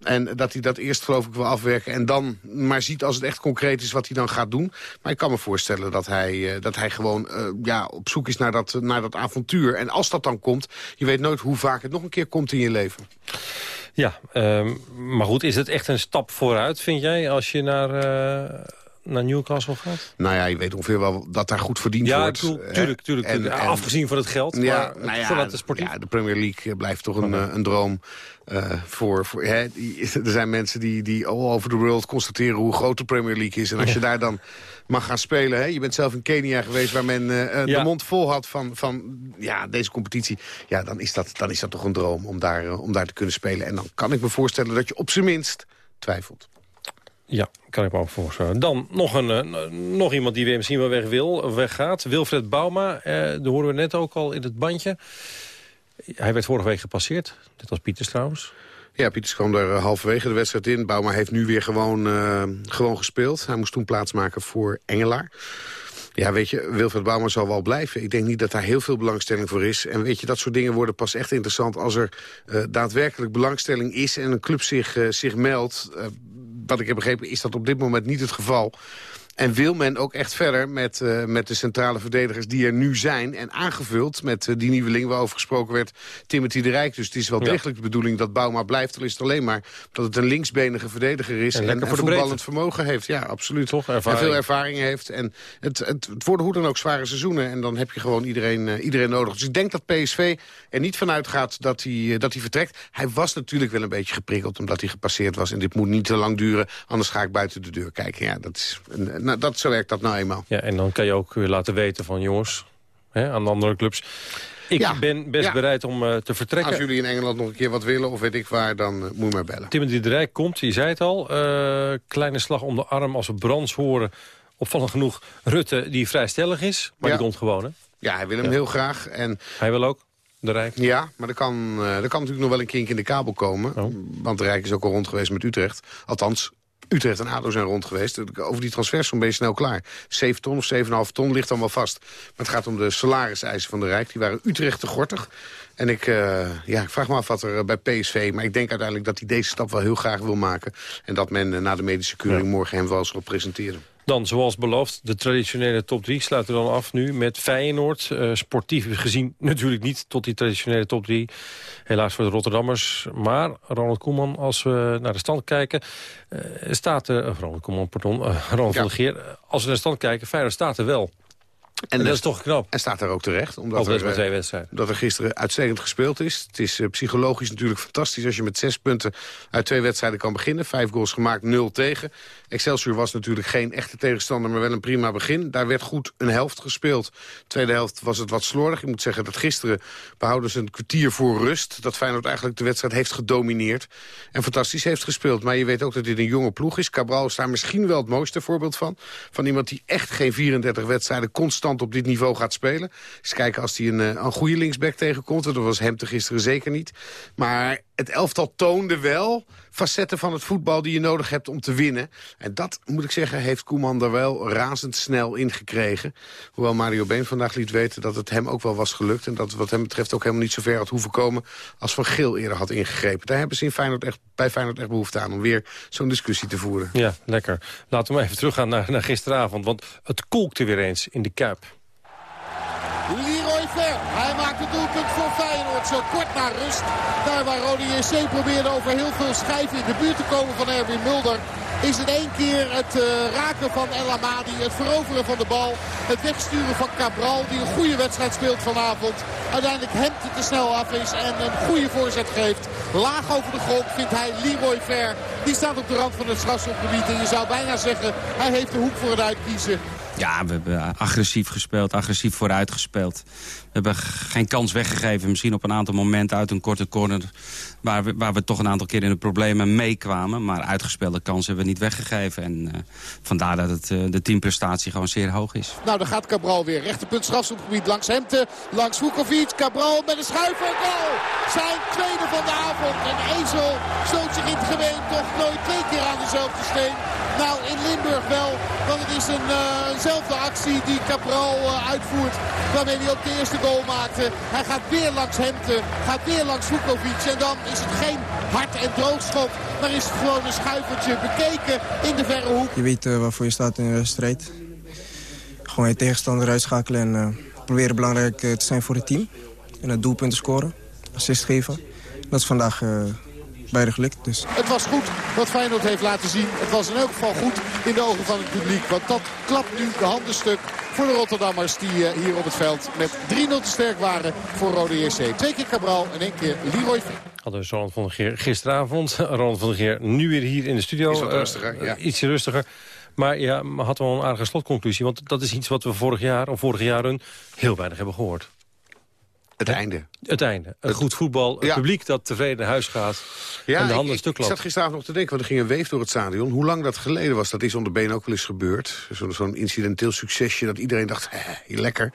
En dat hij dat eerst geloof ik wil afwerken... en dan maar ziet als het echt concreet is wat hij dan gaat doen. Maar ik kan me voorstellen dat hij, uh, dat hij gewoon ja, op zoek is naar dat, naar dat avontuur. En als dat dan komt, je weet nooit hoe vaak het nog een keer komt in je leven. Ja, um, maar goed, is het echt een stap vooruit, vind jij, als je naar naar Newcastle gaat? Nou ja, je weet ongeveer wel dat daar goed verdiend ja, wordt. Ja, tuurlijk, tuurlijk. En, en, afgezien van het geld, ja, maar nou ja, de sportief. Ja, de Premier League blijft toch een, een droom. Uh, voor, voor, hè, er zijn mensen die, die all over the world constateren hoe groot de Premier League is. En als je daar dan mag gaan spelen. Hè? Je bent zelf in Kenia geweest waar men uh, ja. de mond vol had van, van ja, deze competitie. Ja, dan is, dat, dan is dat toch een droom om daar, uh, om daar te kunnen spelen. En dan kan ik me voorstellen dat je op zijn minst twijfelt. Ja, kan ik me ook voorstellen. Dan nog, een, uh, nog iemand die weer misschien wel weg wil, weggaat. Wilfred Bauma, uh, dat hoorden we net ook al in het bandje. Hij werd vorige week gepasseerd. Dit was Pieters trouwens. Ja, Pieters kwam er halverwege de wedstrijd in. Bauma heeft nu weer gewoon, gewoon gespeeld. Hij moest toen plaatsmaken voor Engelaar. Ja, weet je, Wilfred Bauma zal wel blijven. Ik denk niet dat daar heel veel belangstelling voor is. En weet je, dat soort dingen worden pas echt interessant... als er daadwerkelijk belangstelling is en een club zich, zich meldt... wat ik heb begrepen is dat op dit moment niet het geval. En wil men ook echt verder met, uh, met de centrale verdedigers die er nu zijn... en aangevuld met uh, die nieuweling waarover gesproken werd, Timothy de Rijk. Dus het is wel ja. degelijk de bedoeling dat Bouma blijft. Al is het alleen maar dat het een linksbenige verdediger is... en, en, en voetballend vermogen heeft. Ja, absoluut. Toch, en veel ervaring heeft. En het, het, het, worden hoe dan ook zware seizoenen. En dan heb je gewoon iedereen, uh, iedereen nodig. Dus ik denk dat PSV er niet vanuit gaat dat hij, dat hij vertrekt. Hij was natuurlijk wel een beetje geprikkeld omdat hij gepasseerd was. En dit moet niet te lang duren, anders ga ik buiten de deur kijken. Ja, dat is, nou, dat, zo werkt dat nou eenmaal. Ja, en dan kan je ook laten weten van jongens, hè, aan de andere clubs... Ik ja, ben best ja. bereid om uh, te vertrekken. Als jullie in Engeland nog een keer wat willen of weet ik waar, dan uh, moet je maar bellen. Timothy de Rijk komt, je zei het al. Uh, kleine slag om de arm als we Brands horen. Opvallend genoeg Rutte, die vrij stellig is. Maar ja. die komt gewoon, hè? Ja, hij wil hem heel graag. En... Hij wil ook? De Rijk? Ja, maar er kan, er kan natuurlijk nog wel een kink in de kabel komen. Oh. Want de Rijk is ook al rond geweest met Utrecht. Althans, Utrecht en ADO zijn rond geweest. Over die transfersom ben je snel klaar. 7 ton of 7,5 ton ligt allemaal vast. Maar het gaat om de salariseisen van de Rijk. Die waren Utrecht te gortig. En ik, uh, ja, ik vraag me af wat er bij PSV... maar ik denk uiteindelijk dat hij deze stap wel heel graag wil maken. En dat men uh, na de medische keuring ja. morgen hem wel zal presenteren. Dan, zoals beloofd, de traditionele top 3 sluiten dan af nu met Feyenoord. Uh, sportief gezien natuurlijk niet tot die traditionele top 3. Helaas voor de Rotterdammers. Maar Ronald Koeman, als we naar de stand kijken... Uh, staat er... Uh, Ronald Koeman, pardon. Ronald ja. van Geer. Als we naar de stand kijken, Feyenoord staat er wel. En, en dat is toch knap. En staat daar ook terecht. Omdat er, met twee wedstrijden. Dat er gisteren uitstekend gespeeld is. Het is uh, psychologisch natuurlijk fantastisch als je met zes punten uit twee wedstrijden kan beginnen. Vijf goals gemaakt, nul tegen. Excelsior was natuurlijk geen echte tegenstander, maar wel een prima begin. Daar werd goed een helft gespeeld. Tweede helft was het wat slordig. Ik moet zeggen dat gisteren behouden ze een kwartier voor rust. Dat Feyenoord eigenlijk de wedstrijd heeft gedomineerd. En fantastisch heeft gespeeld. Maar je weet ook dat dit een jonge ploeg is. Cabral is daar misschien wel het mooiste voorbeeld van. Van iemand die echt geen 34 wedstrijden constant op dit niveau gaat spelen. Eens kijken als hij een, een goede linksback tegenkomt. Dat was hem te gisteren zeker niet. Maar het elftal toonde wel facetten van het voetbal die je nodig hebt om te winnen. En dat, moet ik zeggen, heeft Koeman er wel razendsnel in gekregen. Hoewel Mario Been vandaag liet weten dat het hem ook wel was gelukt. En dat wat hem betreft ook helemaal niet zo ver had hoeven komen... als Van Geel eerder had ingegrepen. Daar hebben ze in Feyenoord echt, bij Feyenoord echt behoefte aan... om weer zo'n discussie te voeren. Ja, lekker. Laten we maar even teruggaan naar, naar gisteravond. Want het kolkte weer eens in de Kuip. Leroy Ver, hij maakt het doelpunt voor Zo kort na rust. Daar waar Rode JC probeerde over heel veel schijven in de buurt te komen van Erwin Mulder. Is in één keer het uh, raken van El Amadi, het veroveren van de bal. Het wegsturen van Cabral, die een goede wedstrijd speelt vanavond. Uiteindelijk hem te snel af is en een goede voorzet geeft. Laag over de grond vindt hij Leroy Ver. Die staat op de rand van het strafschopgebied. En je zou bijna zeggen, hij heeft de hoek voor het uitkiezen. Ja, we hebben agressief gespeeld, agressief vooruit gespeeld. We hebben geen kans weggegeven. Misschien op een aantal momenten uit een korte corner... waar we, waar we toch een aantal keer in de problemen meekwamen. Maar uitgespeelde kansen hebben we niet weggegeven. En uh, vandaar dat het, uh, de teamprestatie gewoon zeer hoog is. Nou, dan gaat Cabral weer. Rechterpunt strafschopgebied langs Hemte. Langs Vukovic. Cabral met een schuiver. Goal! Zijn tweede van de avond. En Ezel stoot zich in het gemeen toch nooit twee keer aan dezelfde steen. Nou, in Limburg wel. Want het is een, eenzelfde actie die Cabral uh, uitvoert. Waarmee hij ook de eerste goal maakte. Hij gaat weer langs Hemte. Gaat weer langs Vukovic. En dan is het geen hard en droog schot. Maar is het gewoon een schuivertje bekeken in de verre hoek. Je weet uh, waarvoor je staat in de strijd. Gewoon je tegenstander uitschakelen. En proberen belangrijk te zijn voor het team. En het doelpunten scoren. Assist geven. Dat is vandaag beide gelukt. Dus. Het was goed wat Feyenoord heeft laten zien. Het was in elk geval goed in de ogen van het publiek. Want dat klapt nu de handen stuk voor de Rotterdammers die uh, hier op het veld met 3-0 te sterk waren voor Rode JC. Twee keer Cabral en één keer Leroy. Hadden Ronald van der Geer gisteravond. Ronald van der Geer nu weer hier in de studio. Iets rustiger, uh, ja. Ietsje rustiger. Maar ja, had wel een aardige slotconclusie. Want dat is iets wat we vorig jaar of vorige jaren heel weinig hebben gehoord. Het einde. Het einde. Een goed voetbal, ja. publiek dat tevreden naar huis gaat ja, en de handen ik, stuk ik zat gisteravond nog te denken, want er ging een weef door het stadion. Hoe lang dat geleden was, dat is onder been ook wel eens gebeurd. Zo'n zo incidenteel succesje dat iedereen dacht, hé, lekker.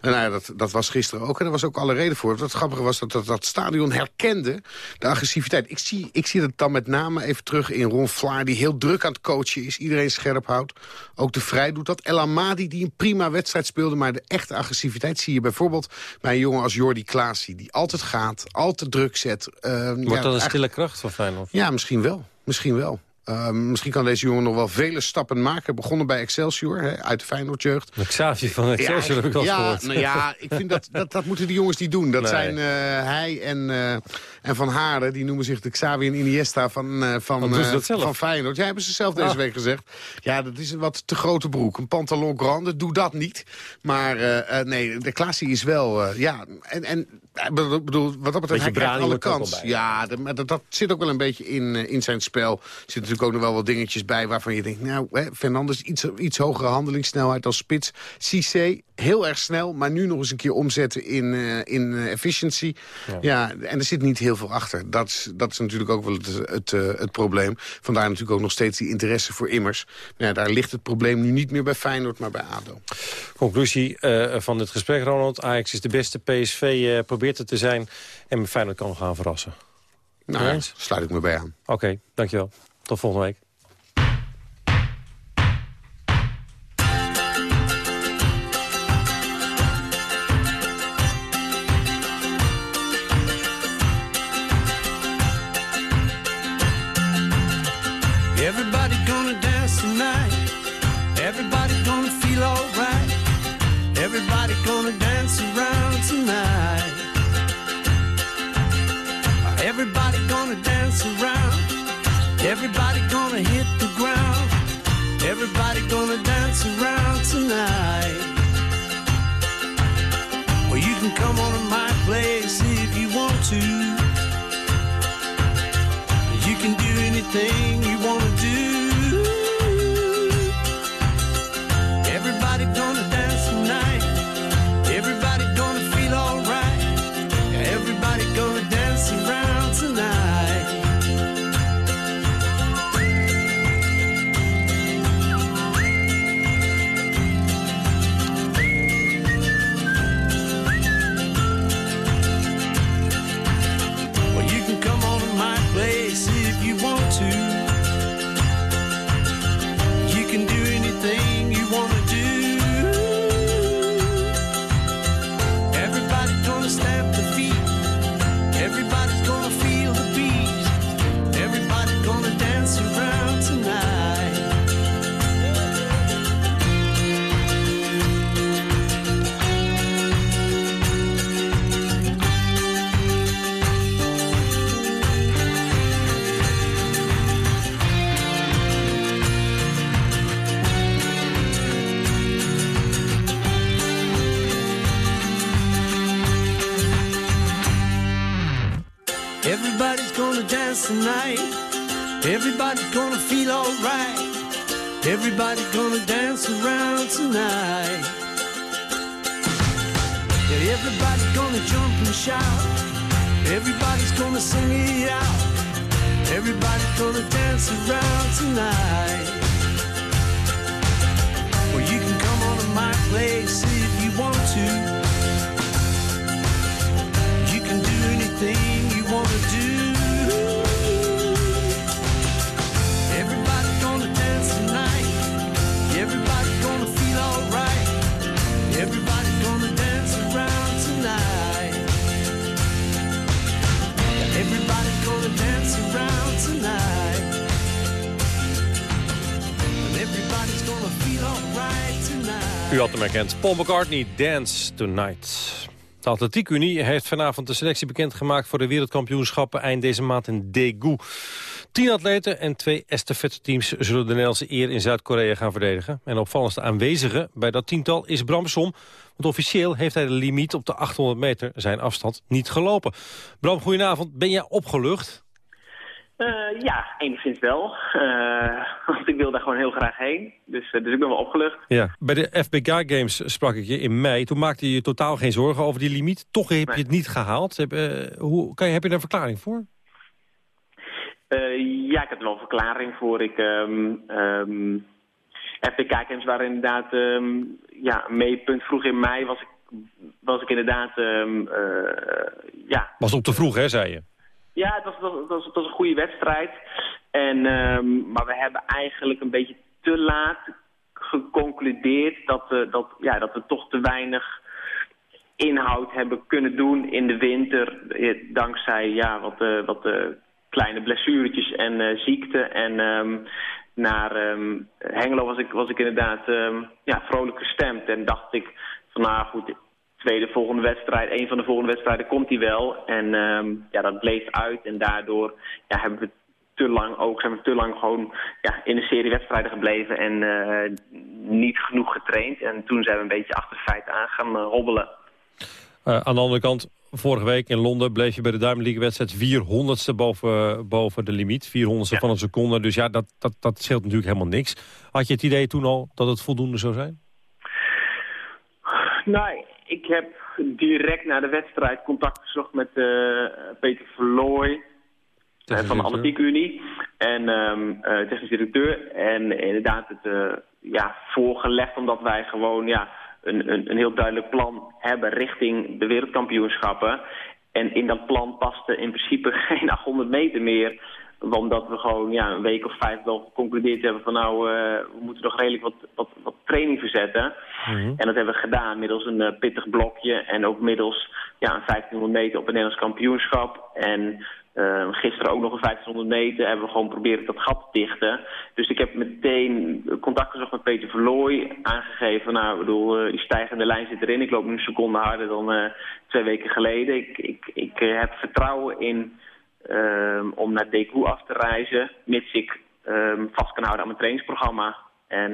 En nou ja, dat, dat was gisteren ook en daar was ook alle reden voor. Wat grappige was dat, dat dat stadion herkende de agressiviteit. Ik zie, ik zie dat dan met name even terug in Ron Vlaar, die heel druk aan het coachen is. Iedereen scherp houdt. Ook de Vrij doet dat. El Amadi, die een prima wedstrijd speelde, maar de echte agressiviteit zie je bijvoorbeeld bij een jongen als Jordi Klaasie, die altijd gaat, altijd druk zet. Uh, Wordt ja, dat een stille kracht van Feyenoord? Ja, misschien wel. Misschien wel. Uh, misschien kan deze jongen nog wel vele stappen maken. Begonnen bij Excelsior, hè, uit de Feyenoordjeugd. Xavi van Excelsior heb ik al ja, gehoord. Nou ja, ik vind dat, dat, dat moeten die jongens niet doen. Dat Nee. zijn eh, hij en, eh, en Van Haarden. Die noemen zich de Xavi en Iniesta van, eh van, zelf? van Feyenoord. Ja, hebben ze zelf deze Ah. week gezegd. Ja, dat is een wat te grote broek. Een pantalon grande, doe dat niet. Maar nee, de Klaasie is wel... ja, en, en ik bedoel, wat dat betreft, hij krijgt alle kans. Ja, dat, maar dat, dat zit ook wel een beetje in, eh, in zijn spel. Er zitten natuurlijk ook nog wel wat dingetjes bij waarvan je denkt... nou, hè, Fernandes, iets, iets hogere handelingssnelheid als spits. Cissé, heel erg snel, maar nu nog eens een keer omzetten in, eh, in eh, efficiency. Ja. en er zit niet heel veel achter. Dat is, dat is natuurlijk ook wel het, het, het probleem. Vandaar natuurlijk ook nog steeds die interesse voor Immers. Ja, daar ligt het probleem nu niet meer bij Feyenoord, maar bij ADO. Conclusie van dit gesprek, Ronald. Ajax is de beste, PSV eh, probeert het te zijn. En Feyenoord kan gaan verrassen. Nou, ja, sluit ik me bij aan. Oké, dankjewel. Tot volgende week. Everybody Everybody's gonna dance around tonight. Yeah, everybody's gonna jump and shout. Everybody's gonna sing it out. Everybody's gonna dance around tonight. Herkend. Paul McCartney, Dance Tonight. De Atletiekunie heeft vanavond de selectie bekendgemaakt... voor de wereldkampioenschappen eind deze maand in Daegu. Tien atleten en twee estafette-teams zullen de Nederlandse eer in Zuid-Korea gaan verdedigen. En opvallendste aanwezige bij dat tiental is Bram Som. Want officieel heeft hij de limiet op de 800 meter zijn afstand niet gelopen. Bram, goedenavond. Ben jij opgelucht? Eh, ja, enigszins wel. Eh, want ik wil daar gewoon heel graag heen. Dus, eh, dus ik ben wel opgelucht. Ja. Bij de FBK Games sprak ik je in mei. Toen maakte je je totaal geen zorgen over die limiet. Toch heb je het niet gehaald. Heb, hoe, kan je, heb je daar een verklaring voor? Ja, ik heb er wel een verklaring voor. Ik, ehm ehm FPK Games waren inderdaad ehm, ja, meepunt. Vroeg in mei was ik, was ik inderdaad... ja, Was op te vroeg, hè, zei je? Ja, het was, was, was, een goede wedstrijd. En, ehm, maar we hebben eigenlijk een beetje te laat geconcludeerd dat, eh, dat, ja, dat we toch te weinig inhoud hebben kunnen doen in de winter. eh, Dankzij ja, wat, eh, wat eh, kleine blessuretjes en ziekte. En ehm, naar ehm, Hengelo was ik, was ik inderdaad ja, vrolijk gestemd. En dacht ik van nou goed, tweede volgende wedstrijd, een van de volgende wedstrijden komt hij wel. En ja, dat bleef uit en daardoor ja, hebben we te lang ook, zijn we te lang gewoon ja, in een serie wedstrijden gebleven en niet genoeg getraind. En toen zijn we een beetje achter de feiten aan gaan hobbelen. aan de andere kant, vorige week in Londen bleef je bij de Diamond League wedstrijd 400ste boven, boven de limiet. 400ste van een seconde. Dus ja, dat, dat, dat scheelt natuurlijk helemaal niks. Had je het idee toen al dat het voldoende zou zijn? Nou, ik heb direct na de wedstrijd contact gezocht met uh, Peter Verlooy. Uh, van de Atletiek Unie en um, uh, technisch directeur. En inderdaad het ja, voorgelegd omdat wij gewoon ja, een, een, een heel duidelijk plan hebben richting de wereldkampioenschappen. En in dat plan paste in principe geen 800 meter meer. Omdat we gewoon ja, een week of vijf wel geconcludeerd hebben van nou, uh, we moeten nog redelijk wat, wat, wat training verzetten. Mm -hmm. En dat hebben we gedaan middels een uh, pittig blokje en ook middels ja, een 1500 meter op een Nederlands kampioenschap. En uh, gisteren ook nog een 1500 meter hebben we gewoon proberen dat gat te dichten. Dus ik heb meteen contact gezocht met Peter Verlooy. Aangegeven, nou, bedoel, uh, die stijgende lijn zit erin. Ik loop nu een seconde harder dan uh, twee weken geleden. Ik, ik, ik heb vertrouwen in om naar Deku af te reizen. Mits ik vast kan houden aan mijn trainingsprogramma. En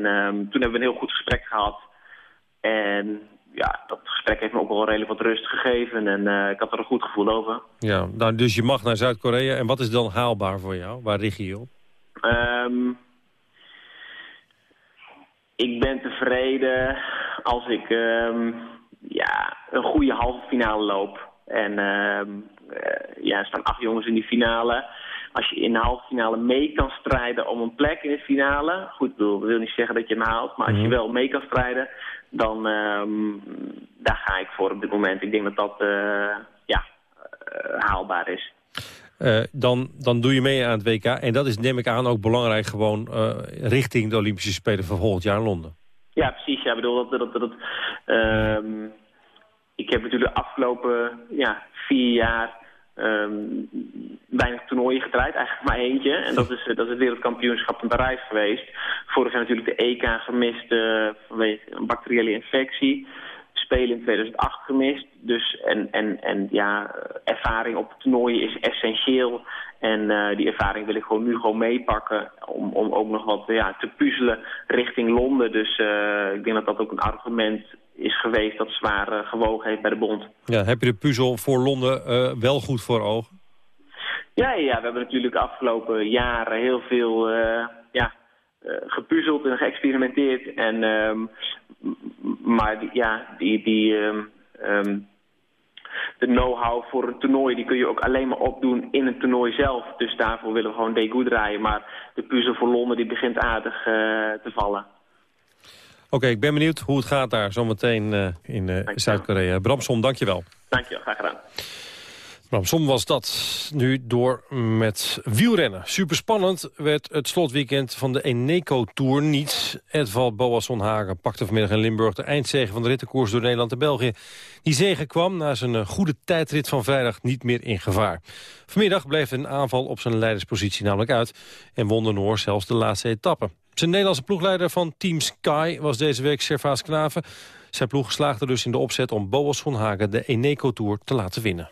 toen hebben we een heel goed gesprek gehad. En ja, dat gesprek heeft me ook wel redelijk wat rust gegeven. En uh, ik had er een goed gevoel over. Ja, nou, dus je mag naar Zuid-Korea. En wat is dan haalbaar voor jou? Waar richt je je op? Um, ik ben tevreden als ik um, ja, een goede halve finale loop. En um, ja, er staan acht jongens in die finale. Als je in de halve finale mee kan strijden om een plek in de finale... Goed, dat wil niet zeggen dat je hem haalt. Maar als je wel mee kan strijden, dan um, daar ga ik voor op dit moment. Ik denk dat dat uh, ja, uh, haalbaar is. Uh, dan, dan doe je mee aan het WK. En dat is, neem ik aan, ook belangrijk gewoon richting de Olympische Spelen van volgend jaar in Londen. Ja, precies. Ja, ik bedoel, dat, dat, dat, um, ik heb natuurlijk de afgelopen ja, vier jaar um, weinig toernooien gedraaid, eigenlijk maar eentje. En dat is, dat is het wereldkampioenschap in Parijs geweest. Vorig jaar natuurlijk de EK gemist uh, vanwege een bacteriële infectie. Spelen in 2008 gemist. Dus en, en, en ja, ervaring op toernooien is essentieel. En uh, die ervaring wil ik gewoon nu gewoon meepakken om, om ook nog wat ja, te puzzelen richting Londen. Dus uh, ik denk dat dat ook een argument is geweest dat zwaar uh, gewogen heeft bij de bond. Ja, heb je de puzzel voor Londen wel goed voor ogen? Ja, ja, we hebben natuurlijk de afgelopen jaren heel veel ja, gepuzzeld en geëxperimenteerd. En, um, maar die, ja, die, die, um, um, de know-how voor een toernooi die kun je ook alleen maar opdoen in een toernooi zelf. Dus daarvoor willen we gewoon Daegu draaien. Maar de puzzel voor Londen die begint aardig te vallen. Oké, okay, ik ben benieuwd hoe het gaat daar zometeen uh, in uh, Zuid-Korea. Bramson, dankjewel. Dankjewel, graag gedaan. Bramson was dat. Nu door met wielrennen. Superspannend werd het slotweekend van de Eneco Tour niet. Edvald Boasson Hagen pakte vanmiddag in Limburg de eindzege van de rittenkoers door Nederland en België. Die zege kwam na zijn goede tijdrit van vrijdag niet meer in gevaar. Vanmiddag bleef een aanval op zijn leiderspositie namelijk uit en won de Noor zelfs de laatste etappe. Zijn Nederlandse ploegleider van Team Sky was deze week Servaas Knaven. Zijn ploeg slaagde dus in de opzet om Boas van Hagen de Eneco Tour te laten winnen.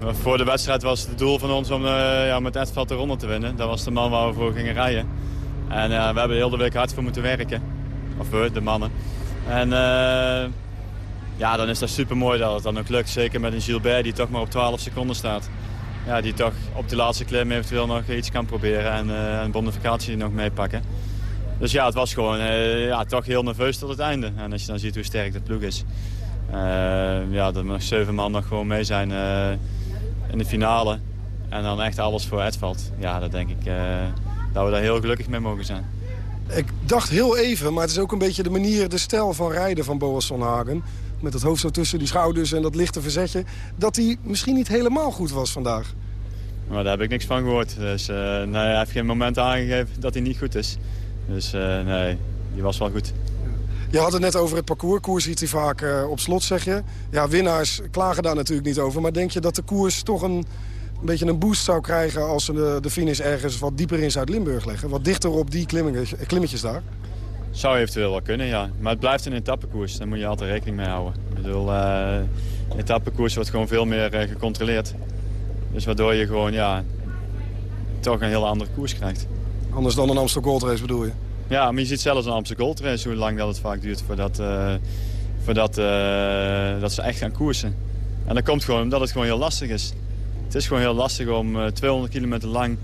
Voor de wedstrijd was het doel van ons om uh, ja, met Edveld de ronde te winnen. Dat was de man waar we voor gingen rijden. En uh, we hebben de hele week hard voor moeten werken. Of we, de mannen. En uh, ja, dan is dat super mooi dat het dan ook lukt. Zeker met een Gilbert die toch maar op 12 seconden staat. Ja, die toch op de laatste klim eventueel nog iets kan proberen en een bonificatie nog meepakken. Dus ja, het was gewoon uh, ja, toch heel nerveus tot het einde. En als je dan ziet hoe sterk de ploeg is. Uh, ja, dat er nog zeven man nog gewoon mee zijn uh, in de finale. En dan echt alles voor Edvald. Ja, dat denk ik dat we daar heel gelukkig mee mogen zijn. Ik dacht heel even, maar het is ook een beetje de manier, de stijl van rijden van Boas van Hagen. Met het hoofd zo tussen die schouders en dat lichte verzetje. Dat hij misschien niet helemaal goed was vandaag. Maar daar heb ik niks van gehoord. Dus nee, hij heeft geen moment aangegeven dat hij niet goed is. Dus uh, nee, die was wel goed. Je had het net over het parcours. Koers ziet hij vaak uh, op slot, zeg je. Ja, winnaars klagen daar natuurlijk niet over. Maar denk je dat de koers toch een een beetje een boost zou krijgen... als ze de, de finish ergens wat dieper in Zuid-Limburg leggen? Wat dichter op die klimmetjes, klimmetjes daar? Zou eventueel wel kunnen, ja. Maar het blijft een etappekoers. Daar moet je altijd rekening mee houden. Ik bedoel, uh, etappekoers wordt gewoon veel meer uh, gecontroleerd. Dus waardoor je gewoon, ja, toch een heel andere koers krijgt. Anders dan een Amsterdam Gold Race bedoel je? Ja, maar je ziet zelfs een Amsterdam Gold Race hoe lang dat het vaak duurt voordat, uh, voordat uh, dat ze echt gaan koersen. En dat komt gewoon omdat het gewoon heel lastig is. Het is gewoon heel lastig om uh, 200 kilometer lang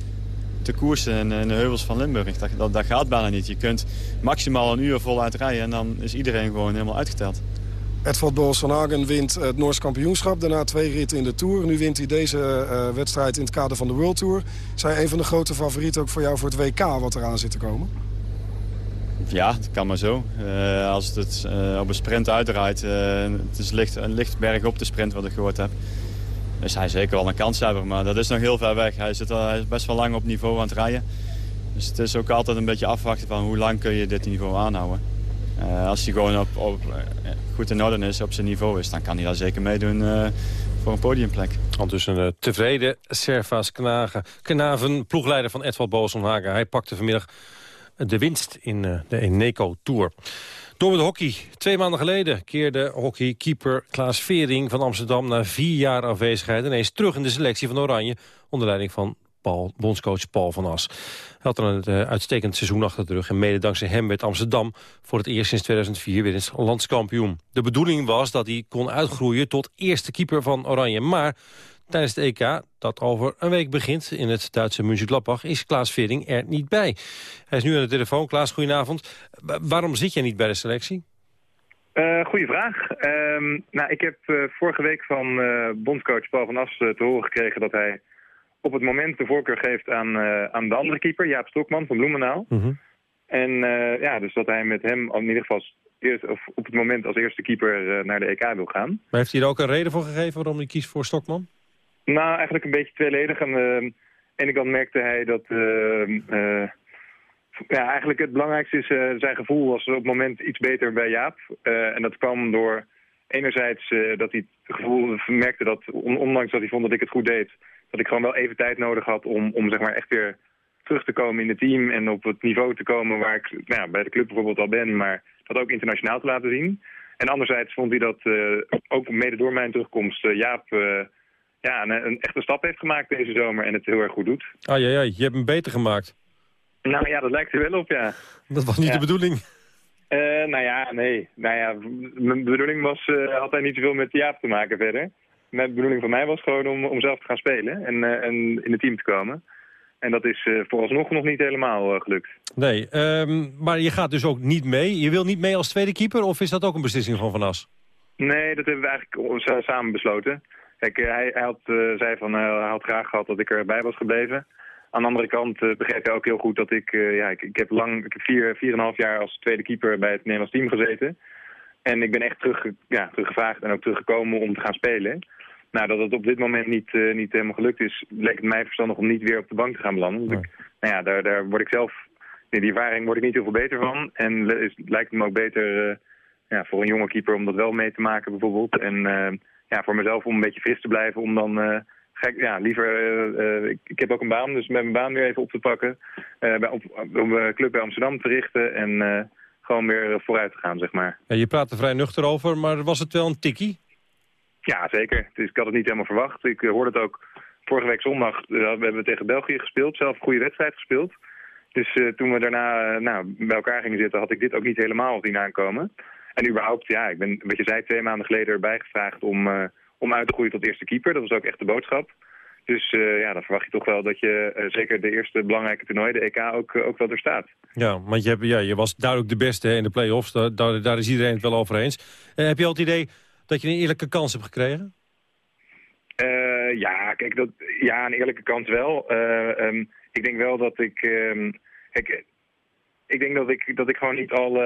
te koersen in, de heuvels van Limburg. Dat, dat, dat, gaat bijna niet. Je kunt maximaal een uur voluit rijden en dan is iedereen gewoon helemaal uitgeteld. Edvald Bols van Hagen wint het Noors kampioenschap. Daarna twee ritten in de Tour. Nu wint hij deze wedstrijd in het kader van de World Tour. Zijn een van de grote favorieten ook voor jou voor het WK wat eraan zit te komen? Ja, dat kan maar zo. Uh, als het uh, op een sprint uitdraait, het is licht, een licht berg op de sprint wat ik gehoord heb. Dus hij is zeker wel een kanshebber, maar dat is nog heel ver weg. Hij, zit al, hij is best wel lang op niveau aan het rijden. Dus het is ook altijd een beetje afwachten van hoe lang kun je dit niveau aanhouden. Als hij gewoon op, op, goed in orde is, op zijn niveau is, dan kan hij daar zeker meedoen voor een podiumplek. Ondertussen een tevreden Servaas Knagen, Knaven, ploegleider van Edvald Boasson-Hagen. Hij pakte vanmiddag de winst in uh, de Eneco Tour. Door met hockey. Twee maanden geleden keerde hockeykeeper Klaas Vering van Amsterdam... na vier jaar afwezigheid ineens terug in de selectie van Oranje... onder leiding van Paul, bondscoach Paul van As. Hij had er een uh, uitstekend seizoen achter de rug... en mede dankzij hem werd Amsterdam voor het eerst sinds 2004 weer eens landskampioen. De bedoeling was dat hij kon uitgroeien tot eerste keeper van Oranje. Maar tijdens het EK, dat over een week begint in het Duitse München-Gladbach... is Klaas Vering er niet bij. Hij is nu aan de telefoon. Klaas, goedenavond. waarom zit jij niet bij de selectie? Uh, goeie vraag. Uh, nou, ik heb uh, vorige week van uh, bondscoach Paul van As te horen gekregen dat hij op het moment de voorkeur geeft aan, aan de andere keeper, Jaap Stokman van Bloemendaal. -hmm. En ja, dus dat hij met hem in ieder geval eerst, of op het moment als eerste keeper naar de EK wil gaan. Maar heeft hij er ook een reden voor gegeven waarom hij kiest voor Stokman? Nou, eigenlijk een beetje tweeledig. Aan de ene kant merkte hij dat... Uh, ja, eigenlijk het belangrijkste is, uh, zijn gevoel was op het moment iets beter bij Jaap. Uh, en dat kwam door enerzijds dat hij het gevoel merkte dat, on ondanks dat hij vond dat ik het goed deed, dat ik gewoon wel even tijd nodig had om, om zeg maar echt weer terug te komen in het team en op het niveau te komen waar ik nou ja, bij de club bijvoorbeeld al ben, maar dat ook internationaal te laten zien. En anderzijds vond hij dat ook mede door mijn terugkomst Jaap ja, een, een, echte stap heeft gemaakt deze zomer en het heel erg goed doet. Ah ja, ja, je hebt hem beter gemaakt. Nou ja, dat lijkt er wel op, ja. Dat was niet ja. de bedoeling? Uh, nou ja, nee. Nou ja, mijn bedoeling was uh, altijd niet zoveel met Jaap te maken verder. Mijn bedoeling van mij was gewoon om, om zelf te gaan spelen en, uh, en in het team te komen. En dat is vooralsnog nog niet helemaal gelukt. Nee, um, maar je gaat dus ook niet mee. Je wil niet mee als tweede keeper of is dat ook een beslissing van Van As? Nee, dat hebben we eigenlijk samen besloten. Kijk, hij, hij had, zei van, hij had graag gehad dat ik erbij was gebleven. Aan de andere kant begreep hij ook heel goed dat ik... Ja, ik, ik, heb lang, ik heb vier, vier en een half jaar als tweede keeper bij het Nederlands team gezeten. En ik ben echt terug, ja, teruggevraagd en ook teruggekomen om te gaan spelen. Nou, dat het op dit moment niet, uh, niet helemaal gelukt is, leek het mij verstandig om niet weer op de bank te gaan belanden. Want ik, nou ja, daar, daar word ik zelf... Nee, die ervaring word ik niet heel veel beter van. En is, lijkt het me ook beter ja, voor een jonge keeper om dat wel mee te maken bijvoorbeeld. En ja, voor mezelf om een beetje fris te blijven, om dan Gek, ja, liever, uh, uh, ik, ik, heb ook een baan, dus met mijn baan weer even op te pakken. Uh, bij, op, club bij Amsterdam te richten en gewoon weer vooruit te gaan, zeg maar. Ja, je praat er vrij nuchter over, maar was het wel een tikkie? Ja, zeker. Dus ik had het niet helemaal verwacht. Ik hoorde het ook vorige week zondag, we hebben tegen België gespeeld, zelf een goede wedstrijd gespeeld. Dus toen we daarna nou, bij elkaar gingen zitten, had ik dit ook niet helemaal zien aankomen. En überhaupt, ja, ik ben, wat je zei, twee maanden geleden erbij gevraagd om om uit te groeien tot eerste keeper. Dat was ook echt de boodschap. Dus uh, ja, dan verwacht je toch wel dat je uh, zeker de eerste belangrijke toernooi, de EK, ook, ook wel er staat. Ja, want je, hebt, ja, je was duidelijk de beste hè, in de play-offs. Daar, daar, is iedereen het wel over eens. heb je al het idee dat je een eerlijke kans hebt gekregen? ja, kijk, dat, ja, een eerlijke kans wel. Um, ik denk wel dat ik... Um, kijk, ik denk dat ik, dat ik gewoon niet al...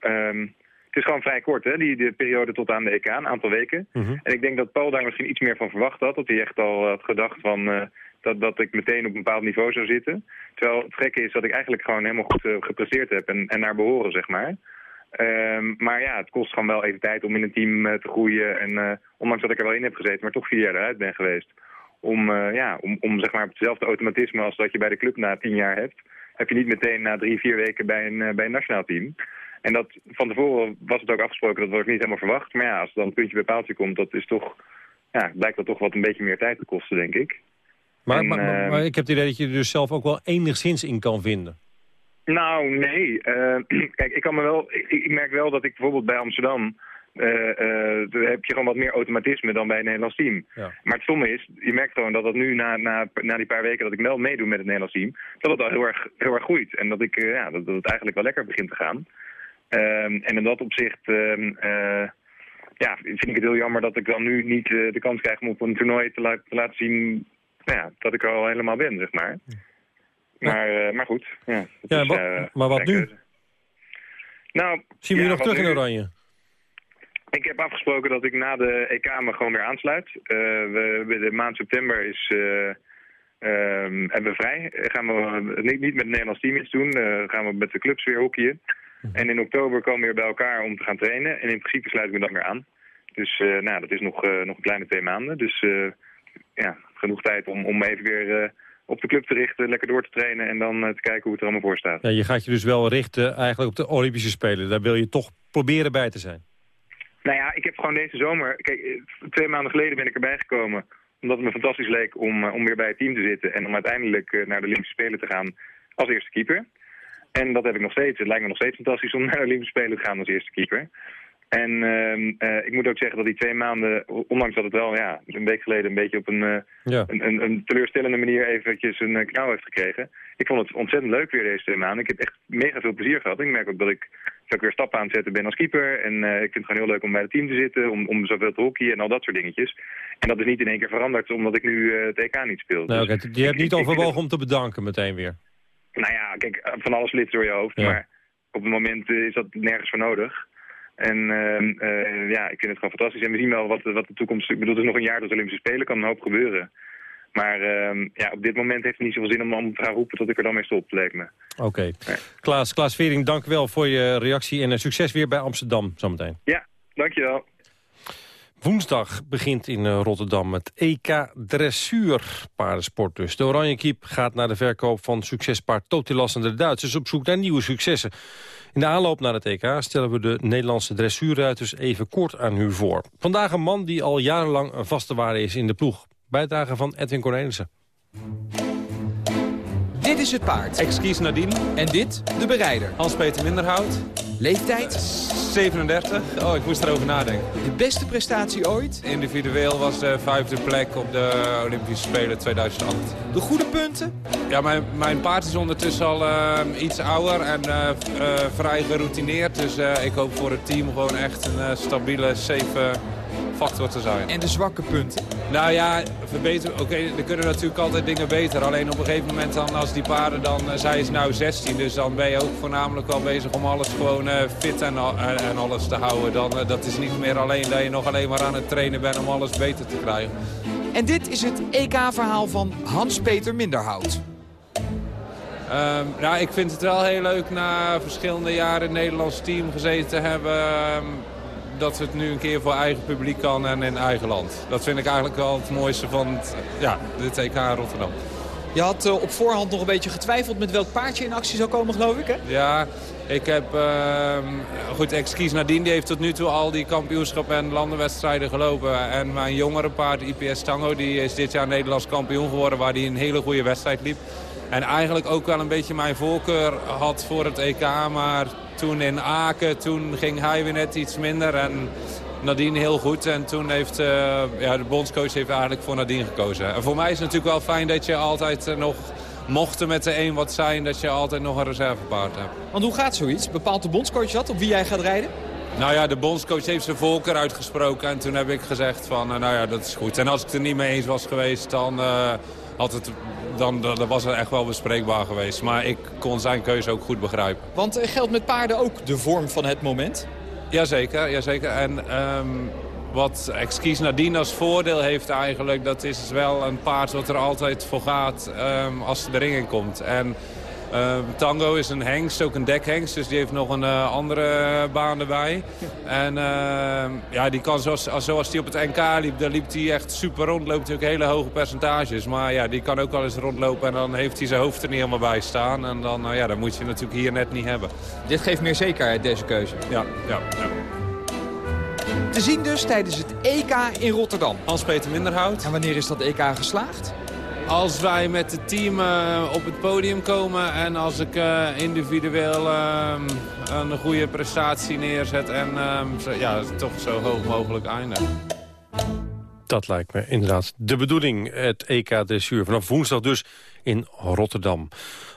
Um, het is gewoon vrij kort, hè, die de periode tot aan de EK, een aantal weken. Mhm. Mm -hmm. En ik denk dat Paul daar misschien iets meer van verwacht had. Dat hij echt al had gedacht van, uh, dat, dat ik meteen op een bepaald niveau zou zitten. Terwijl het gekke is dat ik eigenlijk gewoon helemaal goed uh, gepresteerd heb en, en naar behoren, zeg maar. Um, maar ja, het kost gewoon wel even tijd om in een team uh, te groeien. En ondanks dat ik er wel in heb gezeten, maar toch vier jaar eruit ben geweest. om, eh, ja, om, om zeg maar hetzelfde automatisme als dat je bij de club na tien jaar hebt, heb je niet meteen na drie, vier weken bij een, eh, bij een nationaal team. En dat, van tevoren was het ook afgesproken, dat wordt niet helemaal verwacht. Maar ja, als er dan een puntje bij paaltje komt, dat is toch, ja, blijkt dat toch wat een beetje meer tijd te kosten, denk ik. Maar, En, maar, maar- eh, maar ik heb het idee dat je er dus zelf ook wel enigszins in kan vinden. Nou, nee. Eh, kijk, ik, kan me wel, ik, ik merk wel dat ik bijvoorbeeld bij Amsterdam... eh, heb je gewoon wat meer automatisme dan bij een Nederlands team. Ja. Maar het stomme is, je merkt gewoon dat dat nu na, na, na die paar weken dat ik wel meedoe met het Nederlands team... dat het al heel erg, heel erg groeit. En dat, ik, ja, dat, dat het eigenlijk wel lekker begint te gaan. Ehm, en in dat opzicht ehm, eh, ja, vind ik het heel jammer dat ik dan nu niet eh, de kans krijg om op een toernooi te, la- te laten zien... nou ja, dat ik er al helemaal ben, zeg maar. Maar, eh, maar goed, ja. Ja, is, maar wat nu? Nou, Zien we je nog terug in? Oranje? Ik heb afgesproken dat ik na de EK me gewoon weer aansluit. We, de maand september is, ehm, hebben we vrij. Gaan we niet, niet met het Nederlands team iets doen. Gaan we met de clubs weer hockeyen. En in oktober komen we weer bij elkaar om te gaan trainen. En in principe sluit ik me dan weer aan. Dus eh, nou, dat is nog, eh, nog een kleine twee maanden. Dus eh, ja, genoeg tijd om, om even weer op de club te richten, lekker door te trainen... en dan te kijken hoe het er allemaal voor staat. Ja, je gaat je dus wel richten eigenlijk op de Olympische Spelen. Daar wil je toch proberen bij te zijn. Nou ja, ik heb gewoon deze zomer... Kijk, twee maanden geleden ben ik erbij gekomen... omdat het me fantastisch leek om, om weer bij het team te zitten... en om uiteindelijk naar de Olympische Spelen te gaan als eerste keeper. En dat heb ik nog steeds. Het lijkt me nog steeds fantastisch om naar de Olympische Spelen te gaan als eerste keeper. En ehm, eh, ik moet ook zeggen dat die twee maanden, ondanks dat het wel ja, een week geleden een beetje op een, eh, Ja. een, een, een teleurstellende manier eventjes een eh, knauw heeft gekregen. Ik vond het ontzettend leuk weer deze twee maanden. Ik heb echt mega veel plezier gehad. Ik merk ook dat ik, dat ik weer stappen aan het zetten ben als keeper. En ik vind het gewoon heel leuk om bij het team te zitten, om, om zoveel te hockeyen en al dat soort dingetjes. En dat is niet in één keer veranderd omdat ik nu het EK niet speel. Nou, Dus je hebt niet ik- ik- overwogen om te bedanken meteen weer. Nou ja, kijk, eh, van alles flitst door je hoofd, Ja. maar op het moment eh, is dat nergens voor nodig. En ehm, eh, ja, ik vind het gewoon fantastisch. En we zien wel wat, wat de toekomst... Ik bedoel, het is nog een jaar tot de Olympische Spelen, kan een hoop gebeuren. Maar ehm, ja, op dit moment heeft het niet zoveel zin om, om te gaan roepen tot ik er dan mee stop, lijkt me. Oké. Klaas, Klaas Vering, dank wel voor je reactie en succes weer bij Amsterdam zometeen. Ja, dankjewel. Woensdag begint in eh, Rotterdam het EK Dressuur paardensport dus. De Oranje Kiep gaat naar de verkoop van succespaard Totilas de Duitsers op zoek naar nieuwe successen. In de aanloop naar het EK stellen we de Nederlandse dressuurruiters even kort aan u voor. Vandaag een man die al jarenlang een vaste waarde is in de ploeg. Bijdrage van Edwin Cornelissen. Dit is het paard. Exkies Nadine. En dit de berijder. Hans-Peter Minderhout. Leeftijd? 37. Oh, ik moest erover nadenken. De beste prestatie ooit? Individueel was de vijfde plek op de Olympische Spelen 2008. De goede punten? Ja, mijn, mijn paard is ondertussen al eh, iets ouder en eh, eh, vrij geroutineerd. Dus eh, ik hoop voor het team gewoon echt een stabiele, safe factor te zijn. En de zwakke punten? Nou ja, verbeteren. Oké, er kunnen natuurlijk altijd dingen beter. Alleen op een gegeven moment dan als die paarden dan... eh, zij is nou 16, dus dan ben je ook voornamelijk wel bezig om alles gewoon eh, fit en, al- en, alles te houden. Dan, eh, dat is niet meer alleen dat je nog alleen maar aan het trainen bent om alles beter te krijgen. En dit is het EK-verhaal van Hans-Peter Minderhout. Ehm, nou, ik vind het wel heel leuk na verschillende jaren in het Nederlands team gezeten te hebben... ehm, dat het nu een keer voor eigen publiek kan en in eigen land. Dat vind ik eigenlijk wel het mooiste van het, ja, de TK Rotterdam. Je had eh, op voorhand nog een beetje getwijfeld met welk paardje in actie zou komen, geloof ik, hè? Ja, ik heb... ehm goed, Exkies Nadine die heeft tot nu toe al die kampioenschappen en landenwedstrijden gelopen. En mijn jongere paard, IPS Tango, die is dit jaar Nederlands kampioen geworden... waar hij een hele goede wedstrijd liep. En eigenlijk ook wel een beetje mijn voorkeur had voor het EK. Maar toen in Aken, toen ging hij weer net iets minder. En Nadine heel goed. En toen heeft eh, ja, de bondscoach heeft eigenlijk voor Nadine gekozen. En voor mij is het natuurlijk wel fijn dat je altijd eh, nog... Mocht er met de een wat zijn, dat je altijd nog een reservepaard hebt. Want hoe gaat zoiets? Bepaalt de bondscoach dat, op wie jij gaat rijden? Nou ja, de bondscoach heeft zijn voorkeur uitgesproken. En toen heb ik gezegd van, eh, nou ja, dat is goed. En als ik het er niet mee eens was geweest, dan, eh, had het, dan, dan was het echt wel bespreekbaar geweest. Maar ik kon zijn keuze ook goed begrijpen. Want eh, geldt met paarden ook de vorm van het moment? Jazeker, jazeker. En ehm, wat Exkies Nadine als voordeel heeft eigenlijk... dat is wel een paard wat er altijd voor gaat ehm, als de ring in komt. En Uh, Tango is een hengst, ook een dekhengst, dus die heeft nog een uh, andere baan erbij. En uh, ja, die kan zoals, zoals die op het NK liep, daar liep hij echt super rond. Loopt natuurlijk hele hoge percentages. Maar ja, die kan ook wel eens rondlopen en dan heeft hij zijn hoofd er niet helemaal bij staan. En dan, ja, dan moet je natuurlijk hier net niet hebben. Dit geeft meer zekerheid, deze keuze. Ja, ja, ja. Te zien dus tijdens het EK in Rotterdam. Hans-Peter Minderhout. En wanneer is dat EK geslaagd? Als wij met het team uh, op het podium komen en als ik uh, individueel uh, een goede prestatie neerzet en zo, ja, toch zo hoog mogelijk eindigen. Dat lijkt me inderdaad de bedoeling. Het EK Dressuur vanaf woensdag dus in Rotterdam.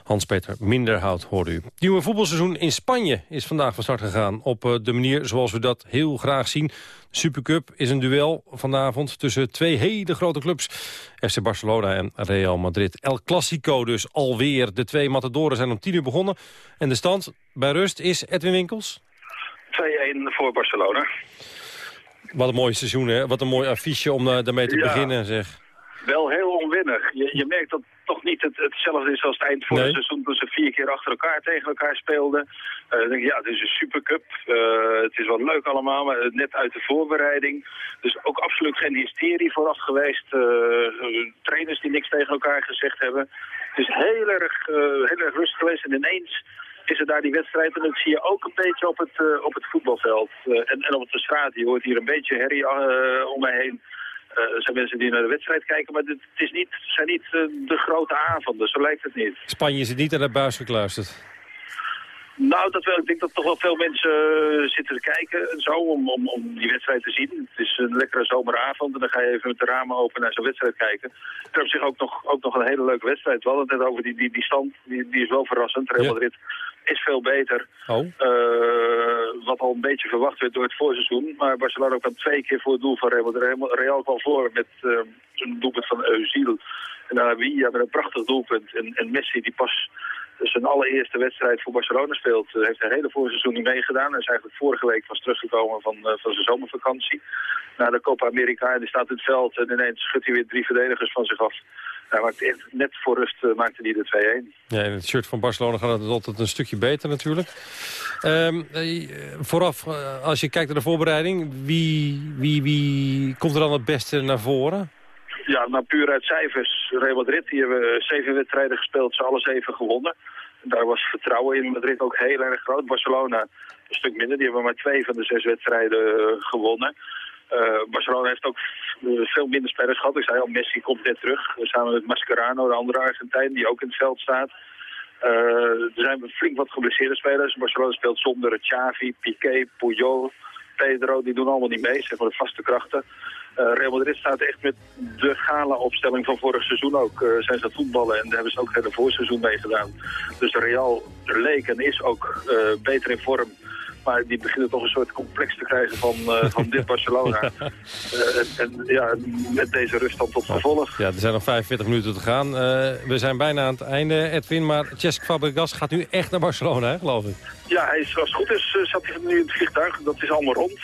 Hans-Peter Minderhout hoorde u. Het nieuwe voetbalseizoen in Spanje is vandaag van start gegaan. Op eh, de manier zoals we dat heel graag zien. De Supercup is een duel vanavond tussen twee hele grote clubs. FC Barcelona en Real Madrid. El Clasico dus alweer. De twee matadoren zijn om tien uur begonnen. En de stand bij rust is Edwin Winkels? 2-1 voor Barcelona. Wat een mooi seizoen, hè? Wat een mooi affiche om uh, daarmee te ja, beginnen, zeg. Wel heel onwennig. Je, je merkt dat het toch niet het, hetzelfde is als het eind voor Nee. het seizoen... toen ze vier keer achter elkaar tegen elkaar speelden. Eh, dan denk je, ja, het is een supercup. Eh, het is wel leuk allemaal, maar net uit de voorbereiding. Dus ook absoluut geen hysterie vooraf geweest. Eh, trainers die niks tegen elkaar gezegd hebben. Het is heel erg, eh, heel erg rustig geweest en ineens is er daar die wedstrijd. En dat zie je ook een beetje op het, eh, op het voetbalveld. Eh, en, en op de straat. Je hoort hier een beetje herrie eh, om mij heen. Eh, er zijn mensen die naar de wedstrijd kijken, maar het, is niet, zijn niet eh, de grote avonden. Zo lijkt het niet. Spanje zit niet aan de buis gekluisterd. Nou, dat wel. Ik denk dat toch wel veel mensen eh, zitten te kijken en zo om, om, om die wedstrijd te zien. Het is een lekkere zomeravond en dan ga je even met de ramen open naar zo'n wedstrijd kijken. Er is op zich ook nog, ook nog een hele leuke wedstrijd. We hadden het net over die, die, die stand, die, die is wel verrassend. Real Madrid is veel beter. Oh. Eh, wat al een beetje verwacht werd door het voorseizoen. Maar Barcelona kwam twee keer voor het doel van Real Madrid. Real kwam voor met eh, een doelpunt van Eusiel. En dan Villa met een prachtig doelpunt. En, en Messi die pas zijn allereerste wedstrijd voor Barcelona speelt. eh, heeft een hele voorseizoen niet meegedaan. Hij is eigenlijk vorige week pas teruggekomen van, eh, van zijn zomervakantie. Na de Copa America die staat in het veld. En ineens schudt hij weer drie verdedigers van zich af. Hij maakt net voor rust eh, maakte hij de 2-1. Ja, in het shirt van Barcelona gaat het altijd een stukje beter natuurlijk. Ehm, eh, vooraf, als je kijkt naar de voorbereiding, wie, wie, wie komt er dan het beste naar voren? Ja, nou puur uit cijfers. Real Madrid, die hebben zeven wedstrijden gespeeld, ze alle zeven gewonnen. Daar was vertrouwen in Madrid ook heel erg groot. Barcelona een stuk minder, die hebben maar twee van de zes wedstrijden eh, gewonnen. Eh, Barcelona heeft ook eh, veel minder spelers gehad. Ik zei al, Messi komt net terug, samen met Mascherano, de andere Argentijn, die ook in het veld staat. Er zijn flink wat geblesseerde spelers. Barcelona speelt zonder Xavi, Piqué, Puyol, Pedro. Die doen allemaal niet mee, zeg maar de vaste krachten. Eh, Real Madrid staat echt met de gala-opstelling van vorig seizoen ook. eh, zijn ze voetballen en daar hebben ze ook het hele voorseizoen mee gedaan. Dus Real leek en is ook eh, beter in vorm. Maar die beginnen toch een soort complex te krijgen van, van dit Barcelona. En, en ja, met deze ruststand tot gevolg. Ja, er zijn nog 45 minuten te gaan. We zijn bijna aan het einde, Edwin. Maar Cesc Fabregas gaat nu echt naar Barcelona, hè, geloof ik. Ja, hij is, als het goed is, zat hij nu in het vliegtuig. Dat is allemaal rond.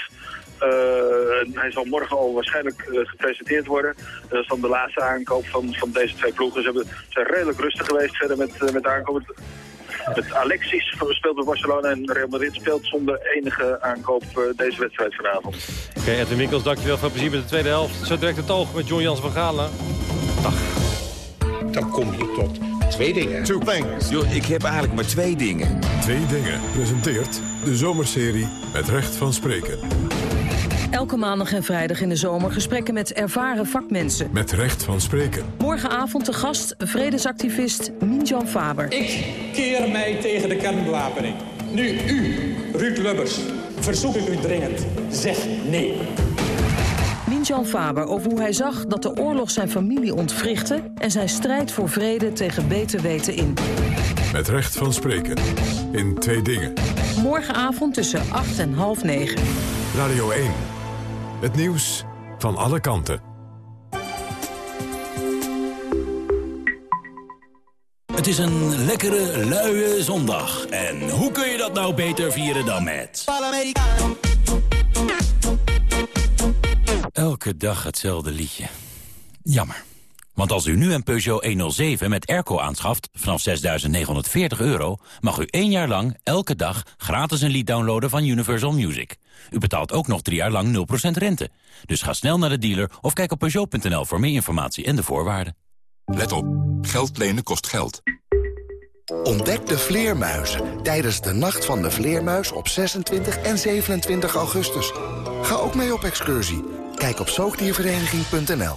Eh, hij zal morgen al waarschijnlijk eh, gepresenteerd worden. Dat is dan de laatste aankoop van, van deze twee ploegen. Ze hebben, zijn redelijk rustig geweest verder met, eh, met de aankoop. Met Alexis speelt bij Barcelona en Real Madrid speelt zonder enige aankoop eh, deze wedstrijd vanavond. Oké, Edwin Winkels, dankjewel. Veel plezier met de tweede helft. Zo direct het oog met John Jans van Galen. Dan kom je tot twee dingen. Two things. Yo, ik heb eigenlijk maar twee dingen. Twee dingen presenteert de zomerserie Het Recht van Spreken. Elke maandag en vrijdag in de zomer gesprekken met ervaren vakmensen. Met Recht van Spreken. Morgenavond de gast, vredesactivist Minjan Faber. Ik keer mij tegen de kernbewapening. Nu u, Ruud Lubbers, verzoek ik u dringend. Zeg nee. Minjan Faber over hoe hij zag dat de oorlog zijn familie ontwrichtte... en zijn strijd voor vrede tegen beter weten in. Met Recht van Spreken. In twee dingen. Morgenavond tussen 8 en half 9. Radio 1. Het nieuws van alle kanten. Het is een lekkere, luie zondag. En hoe kun je dat nou beter vieren dan met... Elke dag hetzelfde liedje. Jammer. Want als u nu een Peugeot 107 met airco aanschaft vanaf 6.940 euro... mag u één jaar lang elke dag gratis een lied downloaden van Universal Music. U betaalt ook nog drie jaar lang 0% rente. Dus ga snel naar de dealer of kijk op Peugeot.nl voor meer informatie en de voorwaarden. Let op, geld lenen kost geld. Ontdek de vleermuizen tijdens de Nacht van de Vleermuis op 26 en 27 augustus. Ga ook mee op excursie. Kijk op zoogdiervereniging.nl.